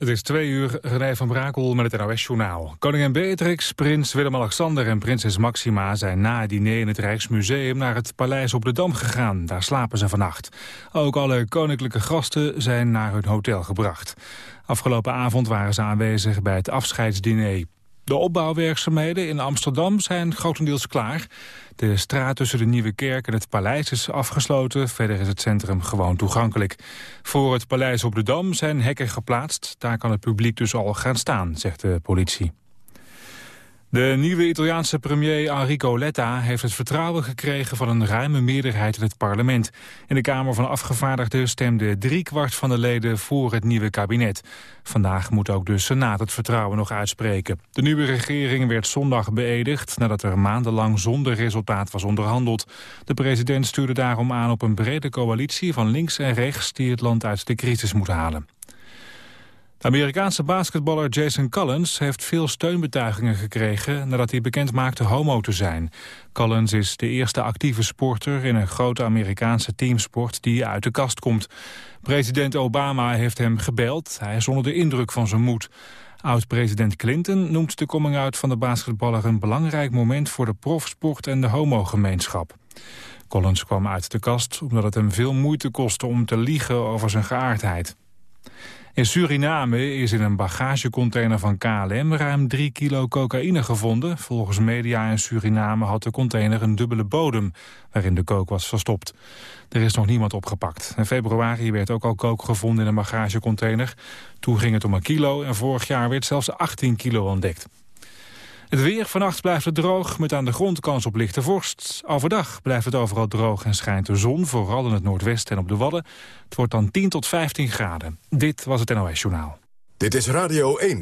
Het is twee uur, René van Brakel met het NOS-journaal. Koningin Beatrix, prins Willem-Alexander en prinses Maxima... zijn na het diner in het Rijksmuseum naar het Paleis op de Dam gegaan. Daar slapen ze vannacht. Ook alle koninklijke gasten zijn naar hun hotel gebracht. Afgelopen avond waren ze aanwezig bij het afscheidsdiner. De opbouwwerkzaamheden in Amsterdam zijn grotendeels klaar. De straat tussen de Nieuwe Kerk en het paleis is afgesloten. Verder is het centrum gewoon toegankelijk. Voor het paleis op de Dam zijn hekken geplaatst. Daar kan het publiek dus al gaan staan, zegt de politie. De nieuwe Italiaanse premier Enrico Letta heeft het vertrouwen gekregen van een ruime meerderheid in het parlement. In de Kamer van Afgevaardigden stemde driekwart van de leden voor het nieuwe kabinet. Vandaag moet ook de Senaat het vertrouwen nog uitspreken. De nieuwe regering werd zondag beëdigd nadat er maandenlang zonder resultaat was onderhandeld. De president stuurde daarom aan op een brede coalitie van links en rechts die het land uit de crisis moet halen. Amerikaanse basketballer Jason Collins heeft veel steunbetuigingen gekregen nadat hij bekend maakte homo te zijn. Collins is de eerste actieve sporter in een grote Amerikaanse teamsport die uit de kast komt. President Obama heeft hem gebeld. Hij is onder de indruk van zijn moed. Oud-president Clinton noemt de coming-out van de basketballer een belangrijk moment voor de profsport en de homogemeenschap. Collins kwam uit de kast omdat het hem veel moeite kostte om te liegen over zijn geaardheid. In Suriname is in een bagagecontainer van KLM ruim 3 kilo cocaïne gevonden. Volgens media in Suriname had de container een dubbele bodem waarin de kook was verstopt. Er is nog niemand opgepakt. In februari werd ook al kook gevonden in een bagagecontainer. Toen ging het om een kilo en vorig jaar werd zelfs 18 kilo ontdekt. Het weer vannacht blijft het droog, met aan de grond kans op lichte vorst. Overdag blijft het overal droog en schijnt de zon, vooral in het noordwesten en op de Wadden. Het wordt dan 10 tot 15 graden. Dit was het NOS Journaal. Dit is Radio 1.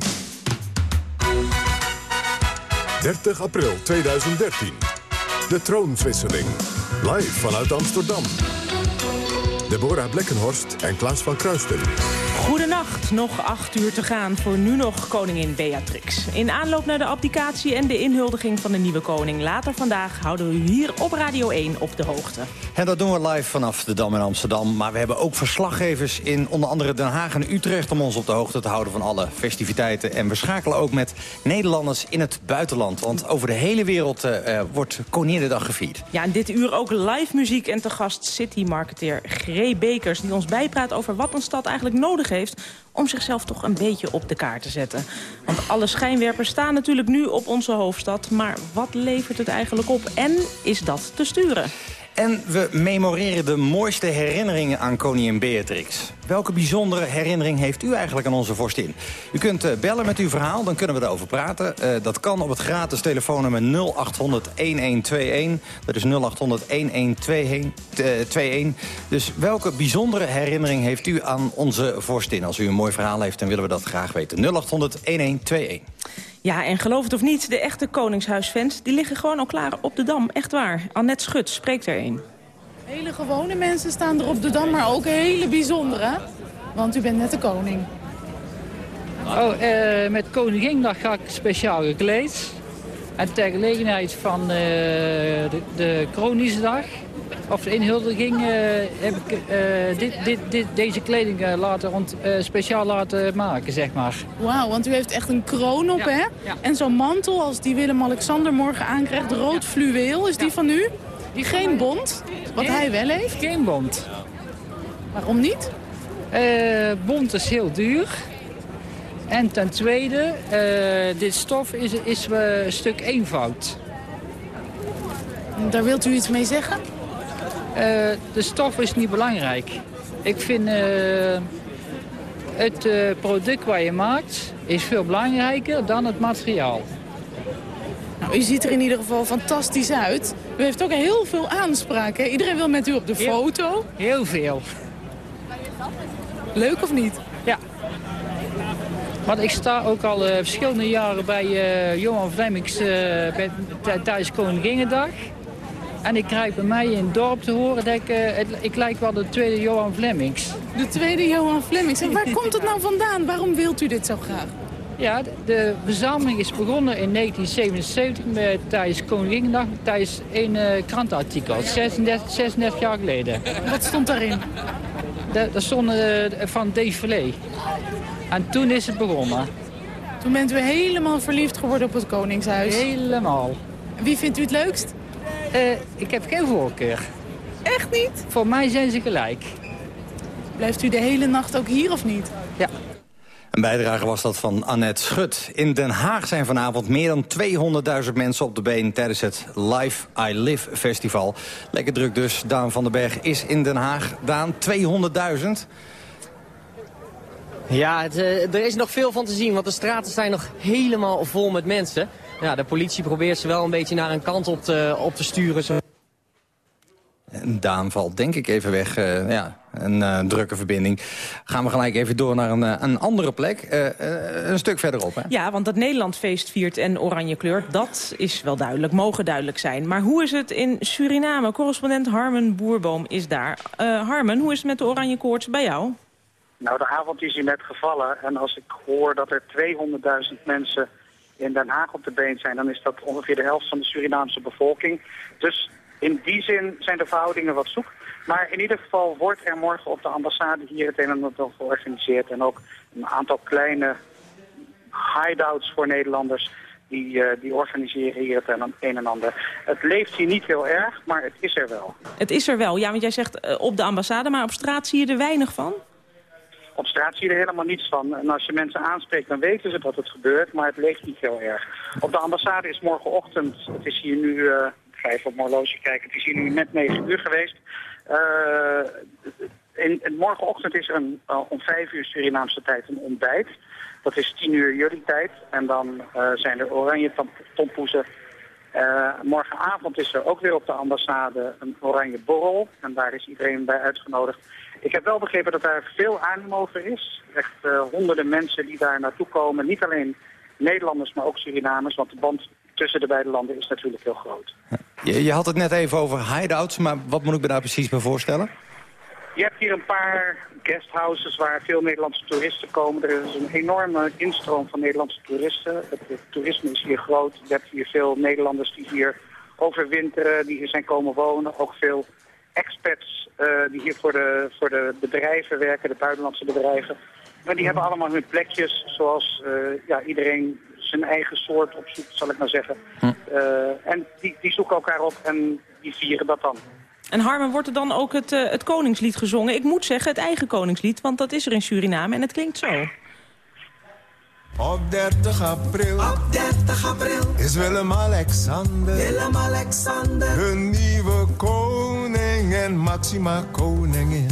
30 april 2013. De troonswisseling. Live vanuit Amsterdam. Deborah Blekkenhorst en Klaas van Kruisten. Goedenacht, nog acht uur te gaan voor nu nog koningin Beatrix. In aanloop naar de abdicatie en de inhuldiging van de nieuwe koning... later vandaag houden we u hier op Radio 1 op de hoogte. En dat doen we live vanaf de Dam in Amsterdam. Maar we hebben ook verslaggevers in onder andere Den Haag en Utrecht... om ons op de hoogte te houden van alle festiviteiten. En we schakelen ook met Nederlanders in het buitenland. Want over de hele wereld uh, wordt Koninginnedag gevierd. Ja, en dit uur ook live muziek en te gast city-marketeer Gree Bekers... die ons bijpraat over wat een stad eigenlijk nodig heeft om zichzelf toch een beetje op de kaart te zetten. Want alle schijnwerpers staan natuurlijk nu op onze hoofdstad. Maar wat levert het eigenlijk op en is dat te sturen? En we memoreren de mooiste herinneringen aan koningin Beatrix. Welke bijzondere herinnering heeft u eigenlijk aan onze vorstin? U kunt uh, bellen met uw verhaal, dan kunnen we erover praten. Uh, dat kan op het gratis telefoonnummer 0800-1121. Dat is 0800-1121. Dus welke bijzondere herinnering heeft u aan onze vorstin? Als u een mooi verhaal heeft, dan willen we dat graag weten. 0800-1121. Ja, en geloof het of niet, de echte Koningshuisfans... die liggen gewoon al klaar op de Dam, echt waar. Annette Schut spreekt er een. Hele gewone mensen staan er op de Dam, maar ook hele bijzondere. Want u bent net de koning. Oh, uh, met Koningindag ga ik speciaal gekleed. En ter gelegenheid van uh, de, de Kronisdag of de inhuldiging uh, heb ik uh, dit, dit, dit, deze kleding laten speciaal laten maken, zeg maar. Wauw, want u heeft echt een kroon op, hè? Ja. En zo'n mantel als die Willem-Alexander morgen aankrijgt, rood fluweel, is die van u? Die Geen bont, wat hij wel heeft? Geen bont. Waarom niet? bont is heel duur. En ten tweede, dit stof is, is een stuk eenvoud. Daar wilt u iets mee zeggen? Uh, de stof is niet belangrijk. Ik vind uh, het uh, product wat je maakt is veel belangrijker dan het materiaal. Nou, u ziet er in ieder geval fantastisch uit. U heeft ook heel veel aanspraak. Hè? Iedereen wil met u op de foto. Heel veel. Leuk of niet? Want ik sta ook al verschillende jaren bij Johan Vlemmings tijdens Koninginnedag. En ik krijg bij mij in het dorp te horen dat ik, het, ik lijk wel de tweede Johan Flemmings. De tweede Johan Flemmings. En waar komt het nou vandaan? Waarom wilt u dit zo graag? Ja, de, verzameling is begonnen in 1977 met, tijdens Koninginnedag, tijdens een uh, krantenartikel, 36, 36 jaar geleden. Wat stond daarin? Dat, dat stond uh, van défilé. En toen is het begonnen. Toen bent u helemaal verliefd geworden op het Koningshuis? Helemaal. Wie vindt u het leukst? Uh, ik heb geen voorkeur. Echt niet? Voor mij zijn ze gelijk. Blijft u de hele nacht ook hier of niet? Ja. Een bijdrage was dat van Annette Schut. In Den Haag zijn vanavond meer dan 200.000 mensen op de been... tijdens het Live I Live festival. Lekker druk dus. Daan van den Berg is in Den Haag. Daan, 200.000? Ja, het, uh, er is nog veel van te zien, want de straten zijn nog helemaal vol met mensen. Ja, de politie probeert ze wel een beetje naar een kant op te, op te sturen. En Daan valt denk ik even weg. Uh, ja, een uh, drukke verbinding. Gaan we gelijk even door naar een, een andere plek. een stuk verderop. Hè? Ja, want dat Nederland feest viert en oranje kleurt, dat is wel duidelijk. Mogen duidelijk zijn. Maar hoe is het in Suriname? Correspondent Harmen Boerboom is daar. Harmen, hoe is het met de oranje koorts bij jou? Nou, de avond is hier net gevallen. En als ik hoor dat er 200.000 mensen in Den Haag op de been zijn... dan is dat ongeveer de helft van de Surinaamse bevolking. Dus in die zin zijn de verhoudingen wat zoek. Maar in ieder geval wordt er morgen op de ambassade hier het een en ander georganiseerd. En ook een aantal kleine hideouts voor Nederlanders... Die, uh, die organiseren hier het een en ander. Het leeft hier niet heel erg, maar het is er wel. Het is er wel, ja, want jij zegt uh, op de ambassade, maar op straat zie je er weinig van? Op straat zie je er helemaal niets van. En als je mensen aanspreekt, dan weten ze dat het gebeurt, maar het leeft niet heel erg. Op de ambassade is morgenochtend, het is hier nu... Uh, ga even op kijken. Het is hier nu net 9 uur geweest. Uh, in, morgenochtend is er uh, om 5 uur Surinaamse tijd een ontbijt. Dat is 10 uur jullie tijd. En dan zijn er oranje tompoezen. morgenavond is er ook weer op de ambassade een oranje borrel. En daar is iedereen bij uitgenodigd. Ik heb wel begrepen dat daar veel animo over is. Echt honderden mensen die daar naartoe komen. Niet alleen Nederlanders, maar ook Surinamers. Want de band tussen de beide landen is natuurlijk heel groot. Je, je had het net even over hideouts, maar wat moet ik me daar precies bij voorstellen? Je hebt hier een paar guesthouses waar veel Nederlandse toeristen komen. Er is een enorme instroom van Nederlandse toeristen. Het, het toerisme is hier groot. Je hebt hier veel Nederlanders die hier overwinteren, die hier zijn komen wonen. Ook veel expats uh, die hier voor de, voor de bedrijven werken, de buitenlandse bedrijven. Maar die hebben allemaal hun plekjes zoals uh, ja, iedereen zijn eigen soort opzoekt, zal ik maar zeggen. Hm. Uh, en die, die zoeken elkaar op en die vieren dat dan. En Harmen, wordt er dan ook het, uh, het koningslied gezongen? Ik moet zeggen het eigen koningslied, want dat is er in Suriname en het klinkt zo. Op 30 april, op 30 april is Willem-Alexander, Willem-Alexander, koning en Maxima koningin.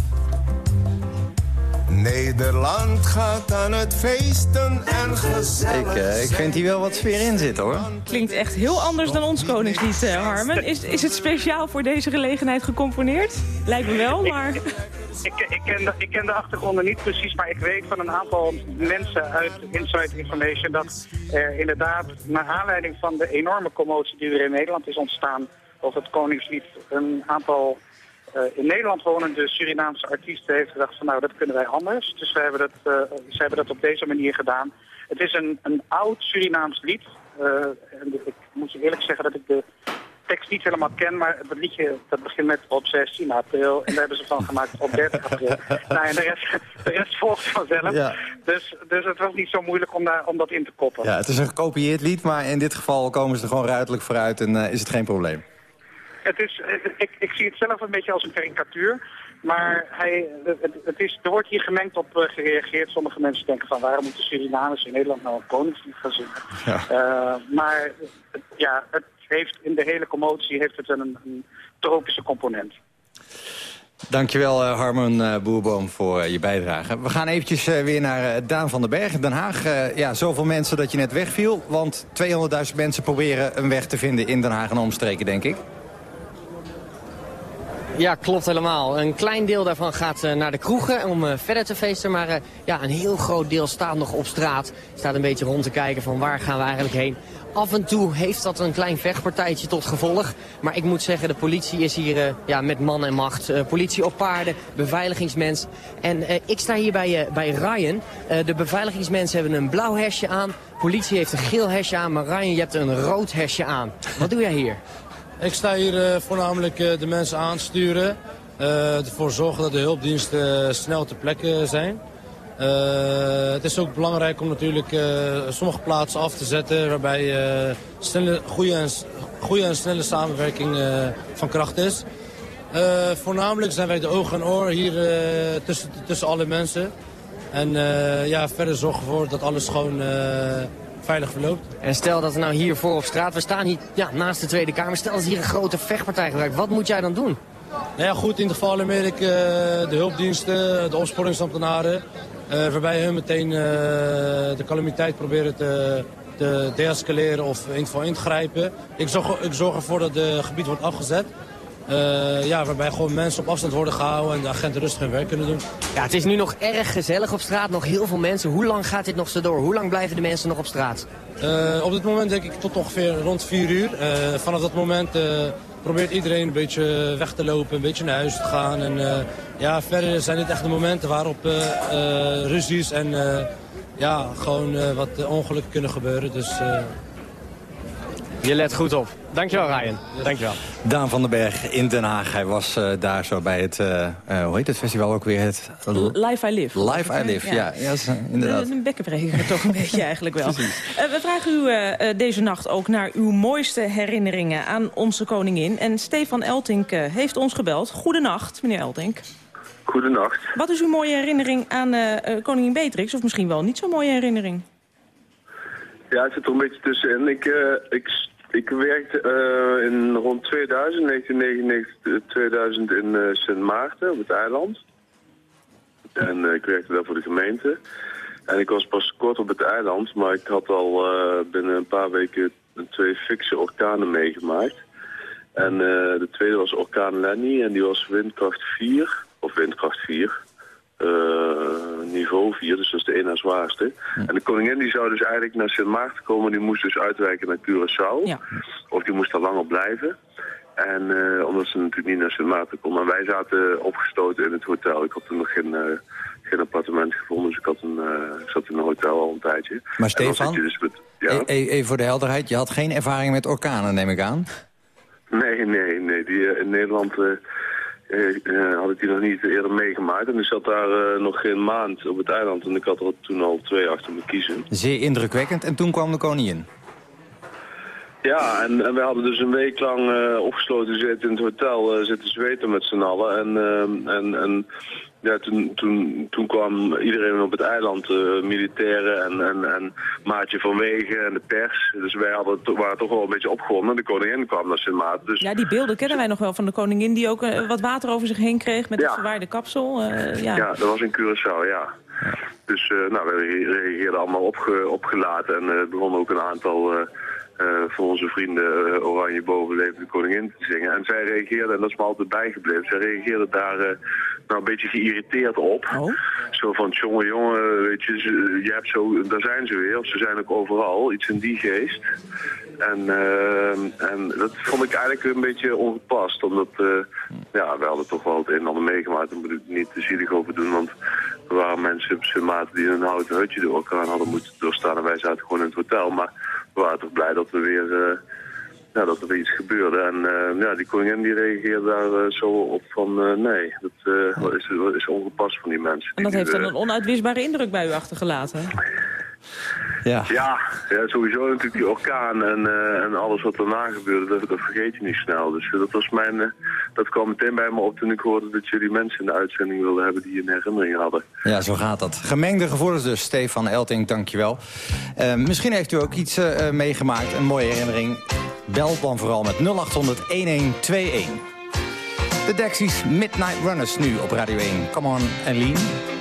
Nederland gaat aan het feesten en gezellig ik, uh, ik vind hier wel wat sfeer in zitten, hoor. Klinkt echt heel anders dan ons koningslied, uh, Harmen. Is, is het speciaal voor deze gelegenheid gecomponeerd? Lijkt me wel, maar... Ik, ik, ik, ken de, ik ken de achtergronden niet precies, maar ik weet van een aantal mensen uit Inside Information... dat er inderdaad, naar aanleiding van de enorme commotie die er in Nederland is ontstaan... over het koningslied, een aantal in Nederland wonende Surinaamse artiesten heeft gedacht van nou dat kunnen wij anders. Dus we hebben dat, uh, ze hebben dat op deze manier gedaan. Het is een, een oud Surinaams lied. Uh, en ik moet je eerlijk zeggen dat ik de tekst niet helemaal ken, maar het liedje dat begint met op 16 april en daar hebben ze van gemaakt op 30 april. nou, en de rest, de rest volgt vanzelf. Ja. Dus, dus het was niet zo moeilijk om, daar, om dat in te koppen. Ja, het is een gekopieerd lied, maar in dit geval komen ze er gewoon ruidelijk vooruit en is het geen probleem. Het is, ik, ik zie het zelf een beetje als een karikatuur. Maar hij, het, is, er wordt hier gemengd op uh, gereageerd. Sommige mensen denken van waarom moeten Surinamers in Nederland nou een koningslied gaan zingen. Ja. Uh, maar ja, het heeft in de hele commotie heeft het een, een tropische component. Dankjewel uh, Harmon uh, Boerboom voor uh, je bijdrage. We gaan eventjes weer naar Daan van den Berg, Den Haag. ja, zoveel mensen dat je net wegviel. Want 200.000 mensen proberen een weg te vinden in Den Haag en omstreken, denk ik. Ja, klopt helemaal. Een klein deel daarvan gaat uh, naar de kroegen om uh, verder te feesten. Maar uh, ja, een heel groot deel staat nog op straat. Staat een beetje rond te kijken van waar gaan we eigenlijk heen. Af en toe heeft dat een klein vechtpartijtje tot gevolg. Maar ik moet zeggen, de politie is hier ja, met man en macht. politie op paarden, beveiligingsmens. En ik sta hier bij, bij Ryan. de beveiligingsmensen hebben een blauw hesje aan. Politie heeft een geel hesje aan. Maar Ryan, je hebt een rood hesje aan. Wat doe jij hier? Ik sta hier uh, voornamelijk uh, de mensen aansturen. ervoor zorgen dat de hulpdiensten snel ter plekke zijn. het is ook belangrijk om natuurlijk sommige plaatsen af te zetten... waarbij snelle, goede, en, goede en snelle samenwerking van kracht is. voornamelijk zijn wij de oog en oor hier tussen, tussen alle mensen... En ja, verder zorgen ervoor dat alles gewoon veilig verloopt. En stel dat we nou hier voor op straat, we staan hier ja, naast de Tweede Kamer. Stel dat hier een grote vechtpartij gebruikt, wat moet jij dan doen? Nou ja, goed, in de geval alarmeer ik uh, de hulpdiensten, de opsporingsambtenaren. waarbij hun meteen de calamiteit proberen te, te deescaleren of in ieder geval ingrijpen. Ik zorg, ik zorg ervoor dat het gebied wordt afgezet. Uh, ja, waarbij gewoon mensen op afstand worden gehouden en de agenten rustig hun werk kunnen doen. Ja, het is nu nog erg gezellig op straat, nog heel veel mensen. Hoe lang gaat dit nog zo door? Hoe lang blijven de mensen nog op straat? Uh, op dit moment denk ik tot ongeveer rond 4 uur. Uh, vanaf dat moment probeert iedereen een beetje weg te lopen, een beetje naar huis te gaan. En ja, verder zijn dit echt de momenten waarop ruzies en ja, gewoon wat ongelukken kunnen gebeuren. Dus je let goed op. Dankjewel Ryan. Dankjewel. Daan van den Berg in Den Haag. Hij was uh, daar zo bij het, uh, uh, hoe heet het festival ook weer? Het, Live I Live. Live I Live, ja. ja. ja inderdaad. Een bekkenbreker toch een beetje eigenlijk wel. we vragen u deze nacht ook naar uw mooiste herinneringen aan onze koningin. En Stefan Eltink heeft ons gebeld. Goedenacht, meneer Eltink. Goedenacht. Wat is uw mooie herinnering aan koningin Beatrix? Of misschien wel niet zo'n mooie herinnering? Ja, het zit er een beetje tussenin. Ik, ik ik werkte uh, in rond 2000, 1999, 2000 in uh, Sint Maarten op het eiland. En uh, ik werkte daar voor de gemeente. En ik was pas kort op het eiland, maar ik had al binnen een paar weken twee fikse orkanen meegemaakt. En de tweede was orkaan Lenny en die was windkracht 4, of windkracht 4. Uh, niveau 4, dus dat is de ene zwaarste. En de koningin die zou dus eigenlijk naar Sint Maarten komen, die moest dus uitwijken naar Curaçao. Ja. Of die moest daar langer blijven. En uh, omdat ze natuurlijk niet naar Sint Maarten kon. En wij zaten opgestoten in het hotel. Ik had toen nog geen, uh, geen appartement gevonden, dus ik, had een, ik zat in een hotel al een tijdje. Maar Stefan, dus met, ja? E-, e-, even voor de helderheid, je had geen ervaring met orkanen, neem ik aan? Nee, nee, nee. Die, in Nederland uh, had ik die nog niet eerder meegemaakt. En ik zat daar uh, nog geen maand op het eiland en ik had er toen al twee achter me kiezen. Zeer indrukwekkend. En toen kwam de koningin. Ja, en, en we hadden dus een week lang uh, opgesloten zitten in het hotel, zitten zweten met z'n allen. En, en, en ja, toen, toen, toen kwam iedereen op het eiland, uh, militairen en, en, en Maatje van Wegen en de pers. Dus wij hadden, waren toch wel een beetje opgewonden. De koningin kwam naar Sint Maarten. Dus... Ja, die beelden kennen wij nog wel van de koningin die ook uh, wat water over zich heen kreeg met ja. het verwaarde kapsel. Uh, ja. ja, dat was in Curaçao, ja. Dus nou, we reageerden allemaal opge, opgelaten en er begonnen ook een aantal... Uh, voor onze vrienden uh, Oranje Bovenlevende Koningin te zingen. En zij reageerden, en dat is me altijd bijgebleven, zij reageerden daar uh, nou een beetje geïrriteerd op. Oh. Zo van, jongen, jongen, weet je, je hebt zo, daar zijn ze weer, of ze zijn ook overal, iets in die geest. En, en dat vond ik eigenlijk een beetje ongepast, omdat ja, we hadden toch wel het een en ander meegemaakt, daar moet ik niet te zielig over doen, want er waren mensen op zijn maat die een houten hutje door elkaar hadden moeten doorstaan en wij zaten gewoon in het hotel, maar we waren toch blij dat er weer, uh, ja, dat er iets gebeurde. En uh, ja, die koningin die reageerde daar uh, zo op van nee, dat is, is ongepast van die mensen. En dat heeft dan een onuitwisbare indruk bij u achtergelaten? Ja. ja. Ja, sowieso natuurlijk die orkaan en, uh, en alles wat daarna gebeurde, dat, dat, vergeet je niet snel. Dus dat, was mijn, uh, dat kwam meteen bij me op toen ik hoorde dat jullie mensen in de uitzending wilden hebben die een herinnering hadden. Ja, zo gaat dat. Gemengde gevoelens dus, Stefan Elting, dankjewel. Uh, misschien heeft u ook iets meegemaakt, een mooie herinnering. Bel dan vooral met 0800 1121. De Dexies Midnight Runners nu op Radio 1. Come on, Eileen.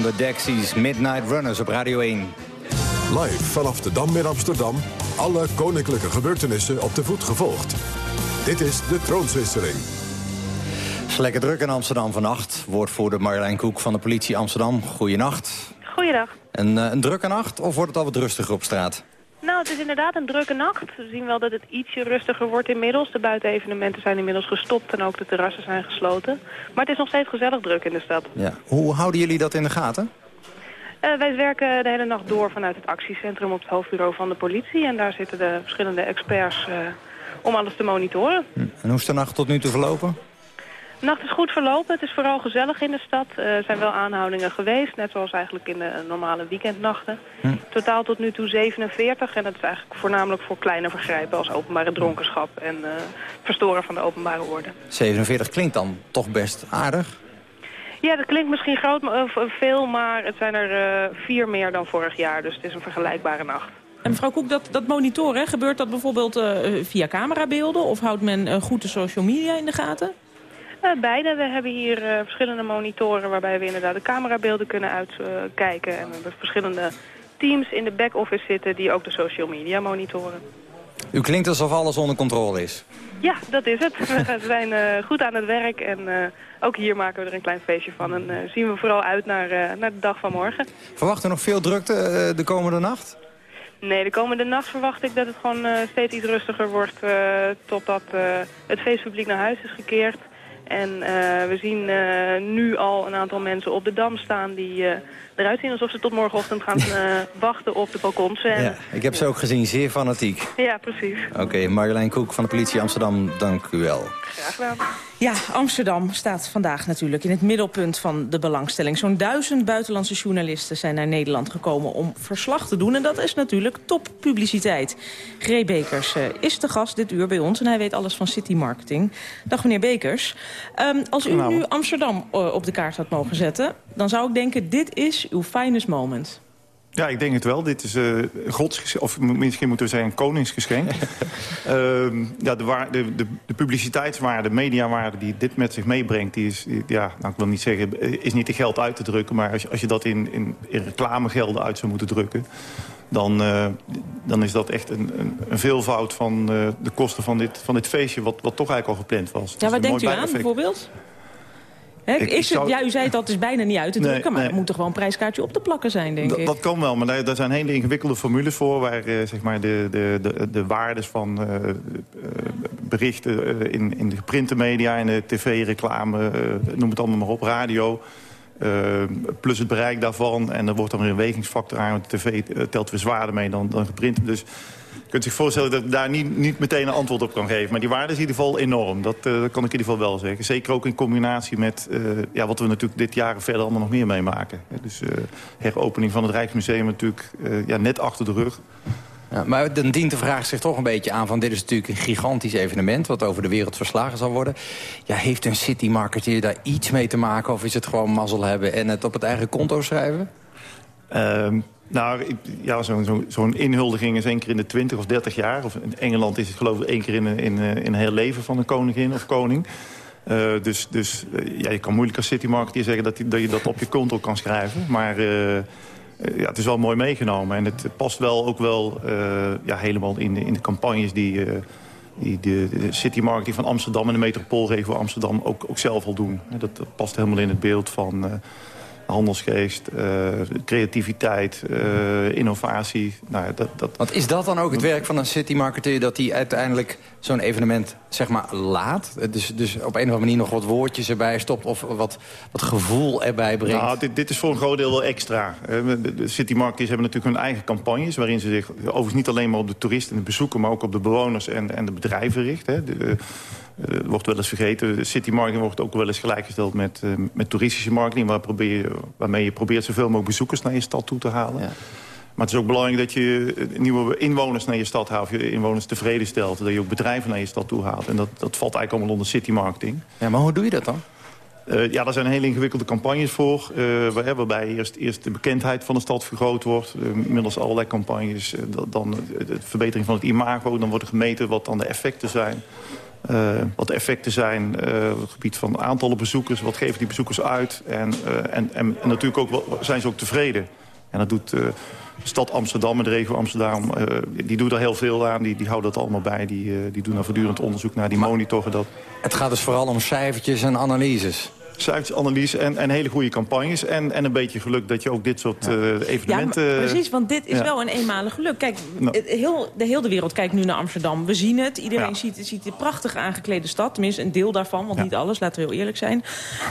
Van de Dexies, Midnight Runners op Radio 1. Live vanaf de Dam in Amsterdam. Alle koninklijke gebeurtenissen op de voet gevolgd. Dit is de troonswisseling. Lekker druk in Amsterdam vannacht. Woordvoerder Marjolein Koek van de politie Amsterdam. Goeienacht. Goeiedag. Een, eh, een drukke nacht of wordt het al wat rustiger op straat? Nou, het is inderdaad een drukke nacht. We zien wel dat het ietsje rustiger wordt inmiddels. De buitenevenementen zijn inmiddels gestopt en ook de terrassen zijn gesloten. Maar het is nog steeds gezellig druk in de stad. Ja. Hoe houden jullie dat in de gaten? Eh, wij werken de hele nacht door vanuit het actiecentrum op het hoofdbureau van de politie. En daar zitten de verschillende experts eh, om alles te monitoren. En hoe is de nacht tot nu toe verlopen? De nacht is goed verlopen. Het is vooral gezellig in de stad. Eh, er zijn wel aanhoudingen geweest, net zoals eigenlijk in de normale weekendnachten. Totaal tot nu toe 47 en dat is eigenlijk voornamelijk voor kleine vergrijpen als openbare dronkenschap en eh, verstoren van de openbare orde. 47 klinkt dan toch best aardig. Ja, dat klinkt misschien groot, maar, eh, veel, maar het zijn er eh, vier meer dan vorig jaar, dus het is een vergelijkbare nacht. En mevrouw Koek, dat, dat monitoren, gebeurt dat bijvoorbeeld eh, via camerabeelden? Of houdt men goed de social media in de gaten? Beide. We hebben hier eh, verschillende monitoren waarbij we inderdaad de camerabeelden kunnen uitkijken. en we hebben verschillende teams in de back-office zitten die ook de social media monitoren. U klinkt alsof alles onder controle is. Ja, dat is het. We zijn eh, goed aan het werk en eh, ook hier maken we er een klein feestje van. En zien we vooral uit naar, naar de dag van morgen. Verwacht u nog veel drukte de komende nacht? Nee, de komende nacht verwacht ik dat het gewoon steeds iets rustiger wordt totdat het feestpubliek naar huis is gekeerd. En eh, we zien eh, nu al een aantal mensen op de Dam staan die eh, eruit zien alsof ze tot morgenochtend gaan wachten op de balkons. En, Ja, ik heb ze ook gezien, zeer fanatiek. ja, precies. Oké, Marjolein Koek van de politie Amsterdam, dank u wel. Graag gedaan. Ja, Amsterdam staat vandaag natuurlijk in het middelpunt van de belangstelling. Zo'n duizend buitenlandse journalisten zijn naar Nederland gekomen om verslag te doen. En dat is natuurlijk toppubliciteit. Gray Bekers eh, is de gast dit uur bij ons en hij weet alles van city marketing. Dag meneer Bekers. Ehm, als u nu Amsterdam eh, op de kaart had mogen zetten... dan zou ik denken, dit is uw finest moment. Ja, ik denk het wel. Dit is eh godsgeschenk, of misschien moeten we zeggen een koningsgeschenk. Ehm, ja, de, waar, de, de, de publiciteitswaarde, de mediawaarde die dit met zich meebrengt... die is, die- ja, nou, ik wil niet zeggen, eh, is niet te geld uit te drukken... maar als je, als je dat in, in, in reclamegelden uit zou moeten drukken... dan, eh, dan is dat echt een, een, een veelvoud van eh, de kosten van dit, van dit feestje... Wat, wat toch eigenlijk al gepland was. Ja, wat denkt u aan bijeffect. bijvoorbeeld? Ik- is het, ja, u zei het, dat is bijna niet uit te Nee, drukken... maar nee. er moet er gewoon een prijskaartje op te plakken zijn, denk ik. dat kan wel, maar daar, daar zijn hele ingewikkelde formules voor... waar eh, zeg maar de, de, de, de waardes van eh, eh, berichten in, in de geprinte media... en de tv-reclame, noem het allemaal maar op, radio... plus het bereik daarvan. En er wordt dan weer een wegingsfactor aan. Want de tv telt weer zwaarder mee dan, dan geprint. Dus je kunt zich voorstellen dat ik daar niet, niet meteen een antwoord op kan geven. Maar die waarde is in ieder geval enorm. Dat, eh, dat kan ik in ieder geval wel zeggen. Zeker ook in combinatie met eh, ja, wat we natuurlijk dit jaar verder allemaal nog meer meemaken. Dus eh, heropening van het Rijksmuseum natuurlijk ja, net achter de rug. Ja, maar dan dient de vraag zich toch een beetje aan van... dit is natuurlijk een gigantisch evenement wat over de wereld verslagen zal worden. Ja, heeft een city marketeer daar iets mee te maken... of is het gewoon mazzel hebben en het op het eigen konto schrijven? Ehm, nou, ja, zo'n zo, inhuldiging is één keer in de 20 of 30 jaar. Of in Engeland is het geloof ik één keer in, in, eh, in een heel leven van een koningin of koning. Eh, dus dus eh, ja, je kan moeilijk als city marketeer zeggen dat, dat je dat op je konto kan schrijven. Maar ja, het is wel mooi meegenomen. En het past wel ook wel ja, helemaal in de, in de campagnes die... die de, de city marketing van Amsterdam en de metropoolregio Amsterdam ook, ook zelf al doen. Dat past helemaal in het beeld van... handelsgeest, eh, creativiteit, eh, innovatie. Nou, dat, dat... Want is dat dan ook het werk van een citymarketeer... dat hij uiteindelijk zo'n evenement zeg maar laat? Dus, dus op een of andere manier nog wat woordjes erbij stopt... of wat, wat gevoel erbij brengt? Nou, dit, dit is voor een groot deel wel extra. Eh, De, city marketers hebben natuurlijk hun eigen campagnes... waarin ze zich overigens niet alleen maar op de toeristen en de bezoekers... maar ook op de bewoners en, en de bedrijven richten. Eh, wordt wel eens vergeten. City marketing wordt ook wel eens gelijkgesteld met, eh, met toeristische marketing... Waar probeer je, waarmee je probeert zoveel mogelijk bezoekers naar je stad toe te halen. Maar het is ook belangrijk dat je eh, nieuwe inwoners naar je stad haalt. Je inwoners tevreden stelt. Dat je ook bedrijven naar je stad toe haalt. En dat, dat valt eigenlijk allemaal onder city marketing. Ja, maar hoe doe je dat dan? Eh, ja, daar zijn hele ingewikkelde campagnes voor. waar- waarbij eerst, eerst de bekendheid van de stad vergroot wordt. eh, middels allerlei campagnes. dan de, de verbetering van het imago. Dan wordt er gemeten wat dan de effecten zijn. Eh, wat de effecten zijn eh, op het gebied van aantallen bezoekers. Wat geven die bezoekers uit? En, eh, en, en, en natuurlijk ook, wel- zijn ze ook tevreden? En dat doet de stad Amsterdam en de regio Amsterdam. die doen er heel veel aan. Die, die houden dat allemaal bij. Die, die doen er voortdurend onderzoek naar. Die monitoren dat. Het gaat dus vooral om cijfertjes en analyses. Cijfertjes, analyse en, en hele goede campagnes. En, en een beetje geluk dat je ook dit soort eh, Ja, maar evenementen... precies, want dit is Ja. wel een eenmalig geluk. Kijk, Nou. heel, de hele wereld kijkt nu naar Amsterdam. We zien het. Iedereen Ja. ziet, ziet de prachtig aangeklede stad. Tenminste, een deel daarvan, want Ja. niet alles. Laten we heel eerlijk zijn.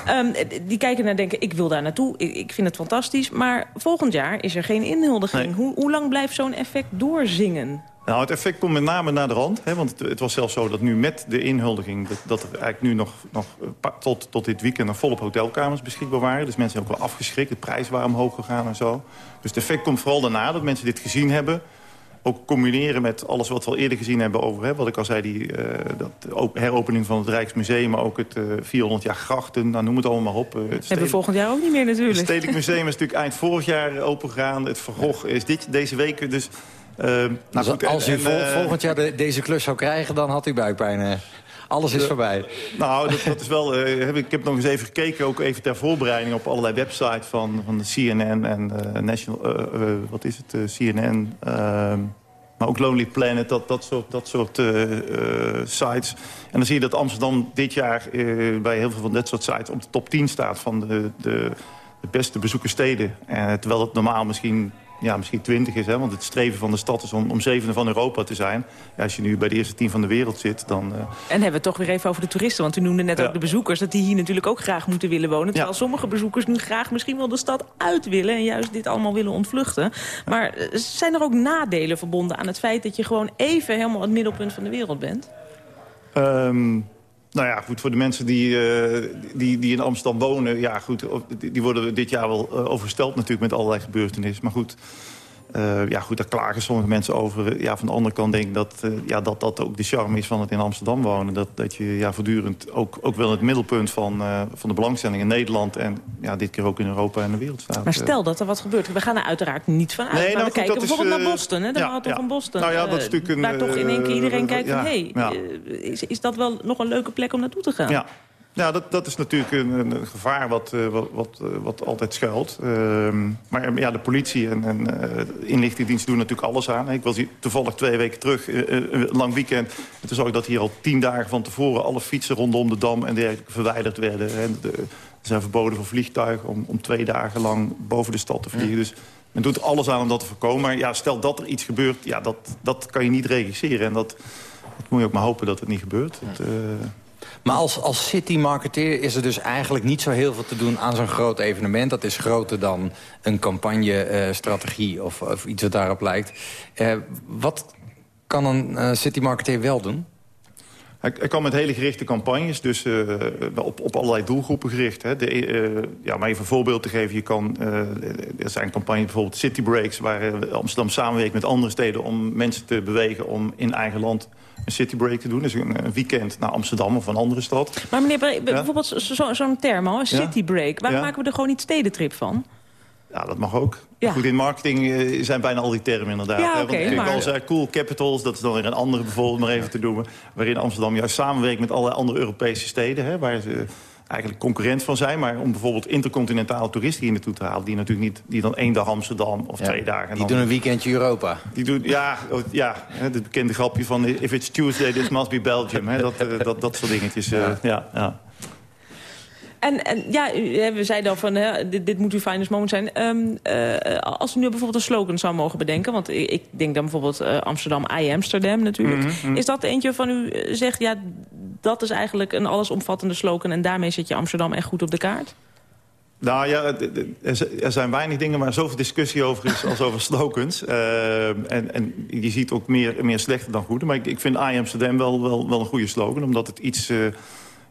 Ehm, die kijken naar denken, ik wil daar naartoe. Ik, ik vind het fantastisch. Maar volgend jaar is er geen inhuldiging. Nee. Hoe, hoe lang blijft zo'n effect doorzingen? Nou, het effect komt met name naar de rand. Hè, want het, het was zelfs zo dat nu met de inhuldiging... dat, dat er eigenlijk nu nog, nog paar- tot, tot dit weekend nog volop hotelkamers beschikbaar waren. Dus mensen zijn ook wel afgeschrikt. De prijs waren omhoog gegaan en zo. Dus het effect komt vooral daarna dat mensen dit gezien hebben. Ook combineren met alles wat we al eerder gezien hebben over... Hè, wat ik al zei, die eh, dat op- heropening van het Rijksmuseum... maar ook het eh 400 jaar grachten, nou, noem het allemaal maar op. eh, het Hebben we volgend jaar ook niet meer het natuurlijk. Stedelijk Museum is natuurlijk eind vorig jaar opengegaan. Het Verhoog is dit, deze week dus... eh, nou Dus goed, als en- u vol- eh, volgend jaar de- deze klus zou krijgen, dan had u buikpijn. eh. Alles is voorbij. Nou, dat, dat is wel... eh, heb ik, ik heb nog eens even gekeken, ook even ter voorbereiding... op allerlei websites van, van de CNN en National... wat is het? CNN... ehm, maar ook Lonely Planet, dat, dat soort, dat soort sites. En dan zie je dat Amsterdam dit jaar bij heel veel van dat soort sites... op de top 10 staat van de, de, de beste bezoekerssteden. En terwijl het normaal misschien, ja, misschien 20 is. Hè, want het streven van de stad is om, om zevende van Europa te zijn. Ja, als je nu bij de eerste 10 van de wereld zit, dan... eh, En hebben we het toch weer even over de toeristen. Want u noemde net Ja. ook de bezoekers. Dat die hier natuurlijk ook graag moeten willen wonen. Terwijl Ja. sommige bezoekers nu graag misschien wel de stad uit willen. En juist dit allemaal willen ontvluchten. Maar eh, zijn er ook nadelen verbonden aan het feit dat je gewoon even helemaal het middelpunt van de wereld bent? Ehm, nou ja, goed, voor de mensen die, eh, die, die in Amsterdam wonen... ja, goed, die, worden dit jaar wel eh, oversteld natuurlijk met allerlei gebeurtenissen. Maar goed, eh, ja, goed, daar klagen sommige mensen over. Ja, van de andere kant denk ik dat, eh, ja, dat dat ook de charme is van het in Amsterdam wonen. Dat, dat je ja, voortdurend ook, ook wel in het middelpunt van, eh, van de belangstelling in Nederland... en ja, dit keer ook in Europa en de wereld staat. Maar stel dat er wat gebeurt. We gaan er uiteraard niet van uit. Nee, maar nou we goed, kijken bijvoorbeeld naar Boston. Hè? De ja, ja. van Boston. Nou ja, dat is natuurlijk een, Waar toch in één keer iedereen kijkt van... hé, hey, is, is dat wel nog een leuke plek om naartoe te gaan? Ja, ja dat, dat is natuurlijk een, een gevaar wat, eh, wat, wat, eh, wat altijd schuilt. Ehm, maar eh, ja, de politie en, en eh, de inlichtingendienst doen natuurlijk alles aan. Ik was hier toevallig twee weken terug, een lang weekend. En toen zag ik dat hier al tien dagen van tevoren... alle fietsen rondom de Dam en dergelijke verwijderd werden. En de, er zijn verboden voor vliegtuigen om, om twee dagen lang boven de stad te vliegen. Dus men doet alles aan om dat te voorkomen. Maar ja, stel dat er iets gebeurt, ja, dat, dat kan je niet regisseren. En dat, dat moet je ook maar hopen dat het niet gebeurt. Maar als, als city-marketeer is er dus eigenlijk niet zo heel veel te doen aan zo'n groot evenement. Dat is groter dan een campagnestrategie of, of iets wat daarop lijkt. Eh, wat kan een eh, city-marketeer wel doen? Hij, hij kwam met hele gerichte campagnes, dus eh, op, op allerlei doelgroepen gericht. Hè. De, eh, ja, maar even een voorbeeld te geven, je kan, eh, er zijn campagnes bijvoorbeeld City Breaks... waar Amsterdam samenwerkt met andere steden om mensen te bewegen... om in eigen land een city break te doen. Dus een, weekend naar Amsterdam of een andere stad. Maar meneer, bijvoorbeeld zo- zo- zo'n term al, een Ja. city break. Waarom Ja. maken we er gewoon niet stedentrip van? Ja, dat mag ook. Ja. Goed, in marketing eh, zijn bijna al die termen inderdaad. Ja, Want ik maar- al zei, cool capitals, dat is dan weer een andere bijvoorbeeld, maar even te noemen. Waarin Amsterdam juist samenwerkt met allerlei andere Europese steden. Hè, waar ze eigenlijk concurrent van zijn. Maar om bijvoorbeeld intercontinentale toeristen hier naartoe te halen... die natuurlijk niet, die dan één dag Amsterdam of Ja, twee dagen... en Die dan- doen een weekendje Europa. Die doen, ja, ja, hè, het bekende grapje van... if it's Tuesday, this must be Belgium. Hè, dat, eh, dat, dat soort dingetjes. eh, ja. Ja, En, en ja, we zeiden al van, hè, dit, dit moet uw finest moment zijn. Ehm, eh, als u nu bijvoorbeeld een slogan zou mogen bedenken... want ik, ik denk dan bijvoorbeeld eh, Amsterdam, I Amsterdam natuurlijk. Mhm, mhm. Is dat eentje waarvan u eh, zegt... ja, dat is eigenlijk een allesomvattende slogan... en daarmee zet je Amsterdam echt goed op de kaart? Nou ja, er zijn weinig dingen waar zoveel discussie over is als over slogans. Eh, en, en je ziet ook meer, meer slechte dan goede. Maar ik, ik vind I Amsterdam wel, wel, wel een goede slogan. Omdat het iets,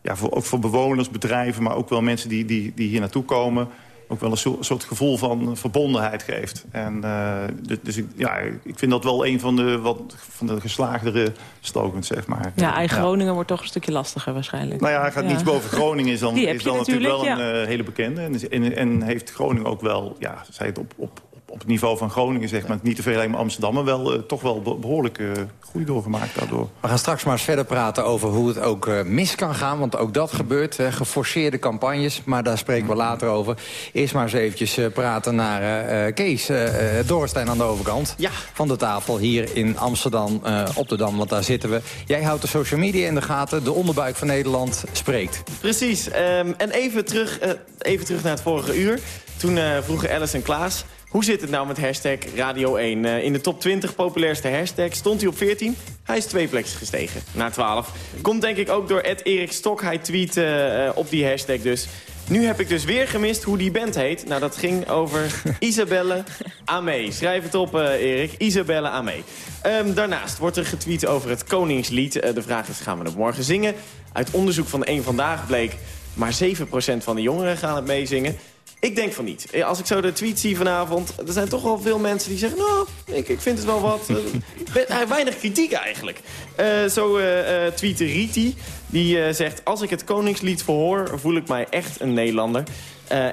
ja, voor, ook voor bewoners, bedrijven... maar ook wel mensen die, die, die hier naartoe komen... ook wel een soort, soort gevoel van verbondenheid geeft. En, eh, dus dus ik, ja, ik vind dat wel een van de, wat, van de geslaagdere slogans, zeg maar. Ja, eigen Groningen wordt toch een stukje lastiger waarschijnlijk. Nou ja, hij gaat Ja. niets boven Groningen. Is dan, is dan natuurlijk wel een eh, hele bekende. En, en heeft Groningen ook wel, ja, zij het op, op, op, het niveau van Groningen, zeg maar, niet te veel alleen maar Amsterdam, maar wel eh, toch wel be- behoorlijk eh groei doorgemaakt daardoor. We gaan straks maar eens verder praten over hoe het ook eh, mis kan gaan. Want ook dat gebeurt, hè, geforceerde campagnes. Maar daar spreken we later over. Eerst maar eens eventjes eh, praten naar Kees Dorrestein aan de overkant. Van de tafel hier in Amsterdam, eh, op de Dam. Want daar zitten we. Jij houdt de social media in de gaten. De onderbuik van Nederland spreekt. Precies. ehm, en even terug, eh, even terug naar het vorige uur. Toen eh, vroegen Alice en Klaas... hoe zit het nou met hashtag Radio 1? Eh, in de top 20 populairste hashtag stond hij op 14. Hij is twee plekjes gestegen, naar 12. Komt denk ik ook door Ed Erik Stok. Hij tweet eh, eh, op die hashtag dus... Nu heb ik dus weer gemist hoe die band heet. Nou, dat ging over Isabelle Amee. Schrijf het op, eh, Erik. Isabelle Amee. Ehm, daarnaast wordt er getweet over het Koningslied. De vraag is, gaan we het morgen zingen? Uit onderzoek van Eén Vandaag bleek... maar 7% van de jongeren gaan het meezingen. Ik denk van niet. Eh, Als ik zo de tweet zie vanavond... er zijn toch wel veel mensen die zeggen... nou, ik, ik vind het wel wat. Eh, weinig kritiek eigenlijk. Eh, zo eh tweette Riti. Die zegt... als ik het Koningslied verhoor... voel ik mij echt een Nederlander.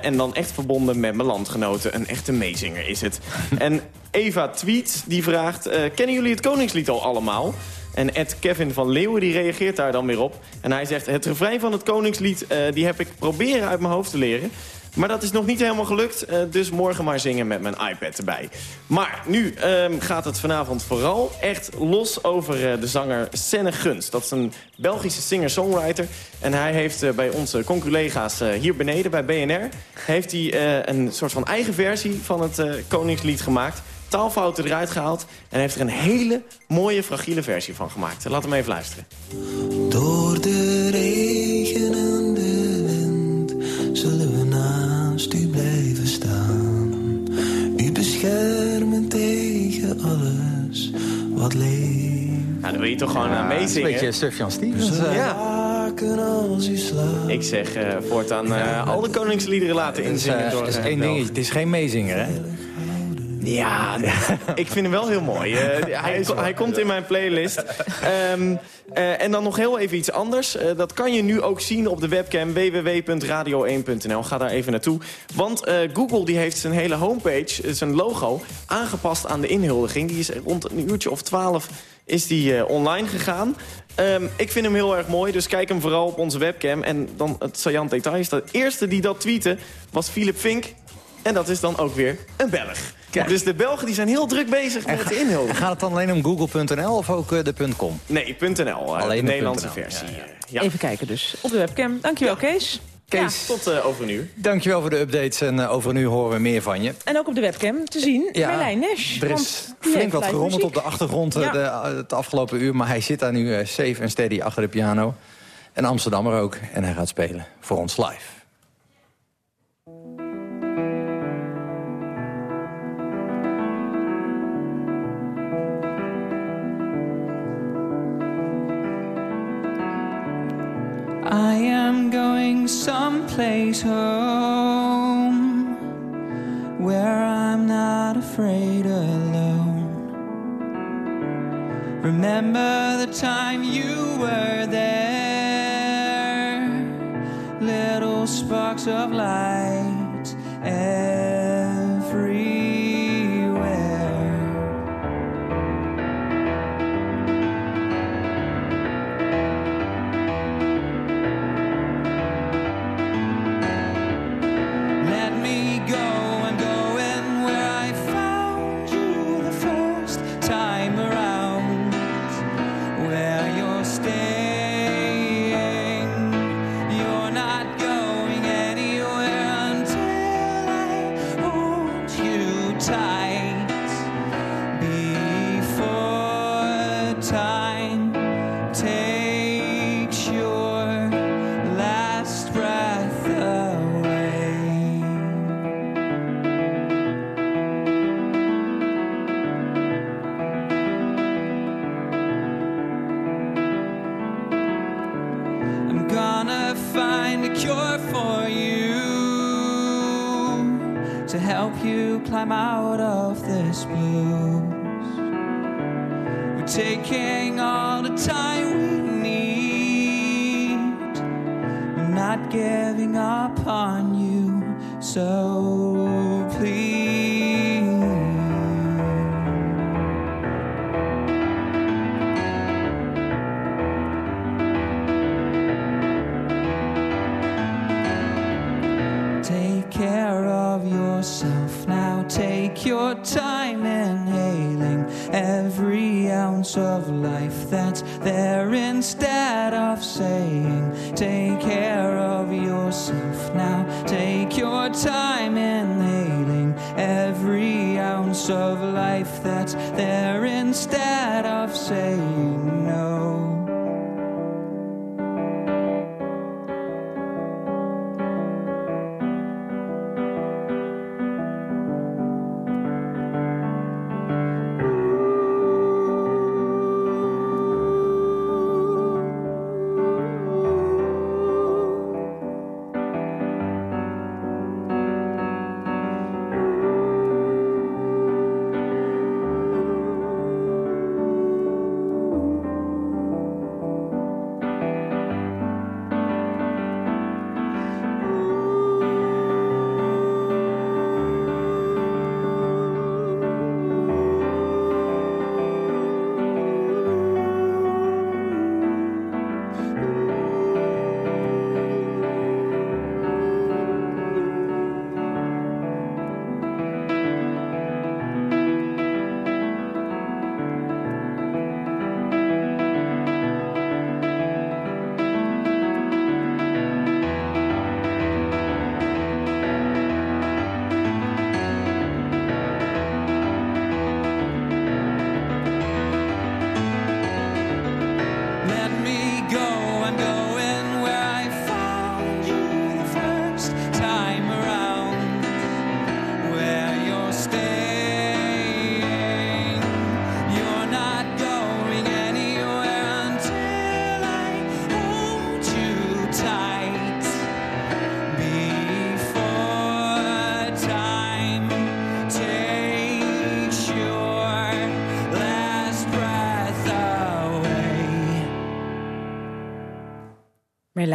En dan echt verbonden met mijn landgenoten. Een echte meezinger is het. en Eva Tweet die vraagt... kennen jullie het Koningslied al allemaal? En Ed Kevin van Leeuwen die reageert daar dan weer op. En hij zegt, het refrein van het Koningslied... die heb ik proberen uit mijn hoofd te leren. Maar dat is nog niet helemaal gelukt. eh, dus morgen maar zingen met mijn iPad erbij. Maar nu ehm, gaat het vanavond vooral echt los over eh, de zanger Senne Gunst. Dat is een Belgische singer-songwriter. En hij heeft eh, bij onze conculega's hier beneden bij BNR... heeft hij een soort van eigen versie van het Koningslied gemaakt. Taalfouten eruit gehaald. En heeft er een hele mooie, fragiele versie van gemaakt. Laat hem even luisteren. Door de regen naast u blijven staan. U beschermen tegen alles wat leeft. Nou, dan wil je toch gewoon aan Ja, meezingen? een beetje Sufjan Stevens. Ja. Ik zeg eh, voortaan eh, al de koningsliederen laten inzingen eh, door het is één dingetje. Het is geen meezinger, hè? Ja, ik vind hem wel heel mooi. Eh, hij, hij komt in mijn playlist. Ehm, eh, en dan nog heel even iets anders. Eh, dat kan je nu ook zien op de webcam www.radio1.nl. Ga daar even naartoe. Want Google die heeft zijn hele homepage, zijn logo, aangepast aan de inhuldiging. Die is rond een uurtje of twaalf is die online gegaan. Ehm, ik vind hem heel erg mooi, dus kijk hem vooral op onze webcam. En dan het saillant detail is, de eerste die dat tweette was Philip Fink. En dat is dan ook weer een Belg. Dus de Belgen die zijn heel druk bezig met de inhuldiging. Gaat het dan alleen om google.nl of ook eh, de .com? Nee, .nl, eh, Alleen de de Nederlandse .nl, versie. ja, ja. eh, ja. Even kijken dus, op de webcam. Dankjewel, Kees. Kees, Tot eh, over een uur. dankjewel voor de updates en over een uur horen we meer van je. En ook op de webcam te zien, Ja, Merlijn Nesch. Er is flink wat gerommeld muziek. op de achtergrond Ja. de, het afgelopen uur. Maar hij zit daar nu safe en steady achter de piano. En Amsterdammer ook. En hij gaat spelen voor ons live. Am going someplace home where I'm not afraid alone. Remember the time you were there, little sparks of light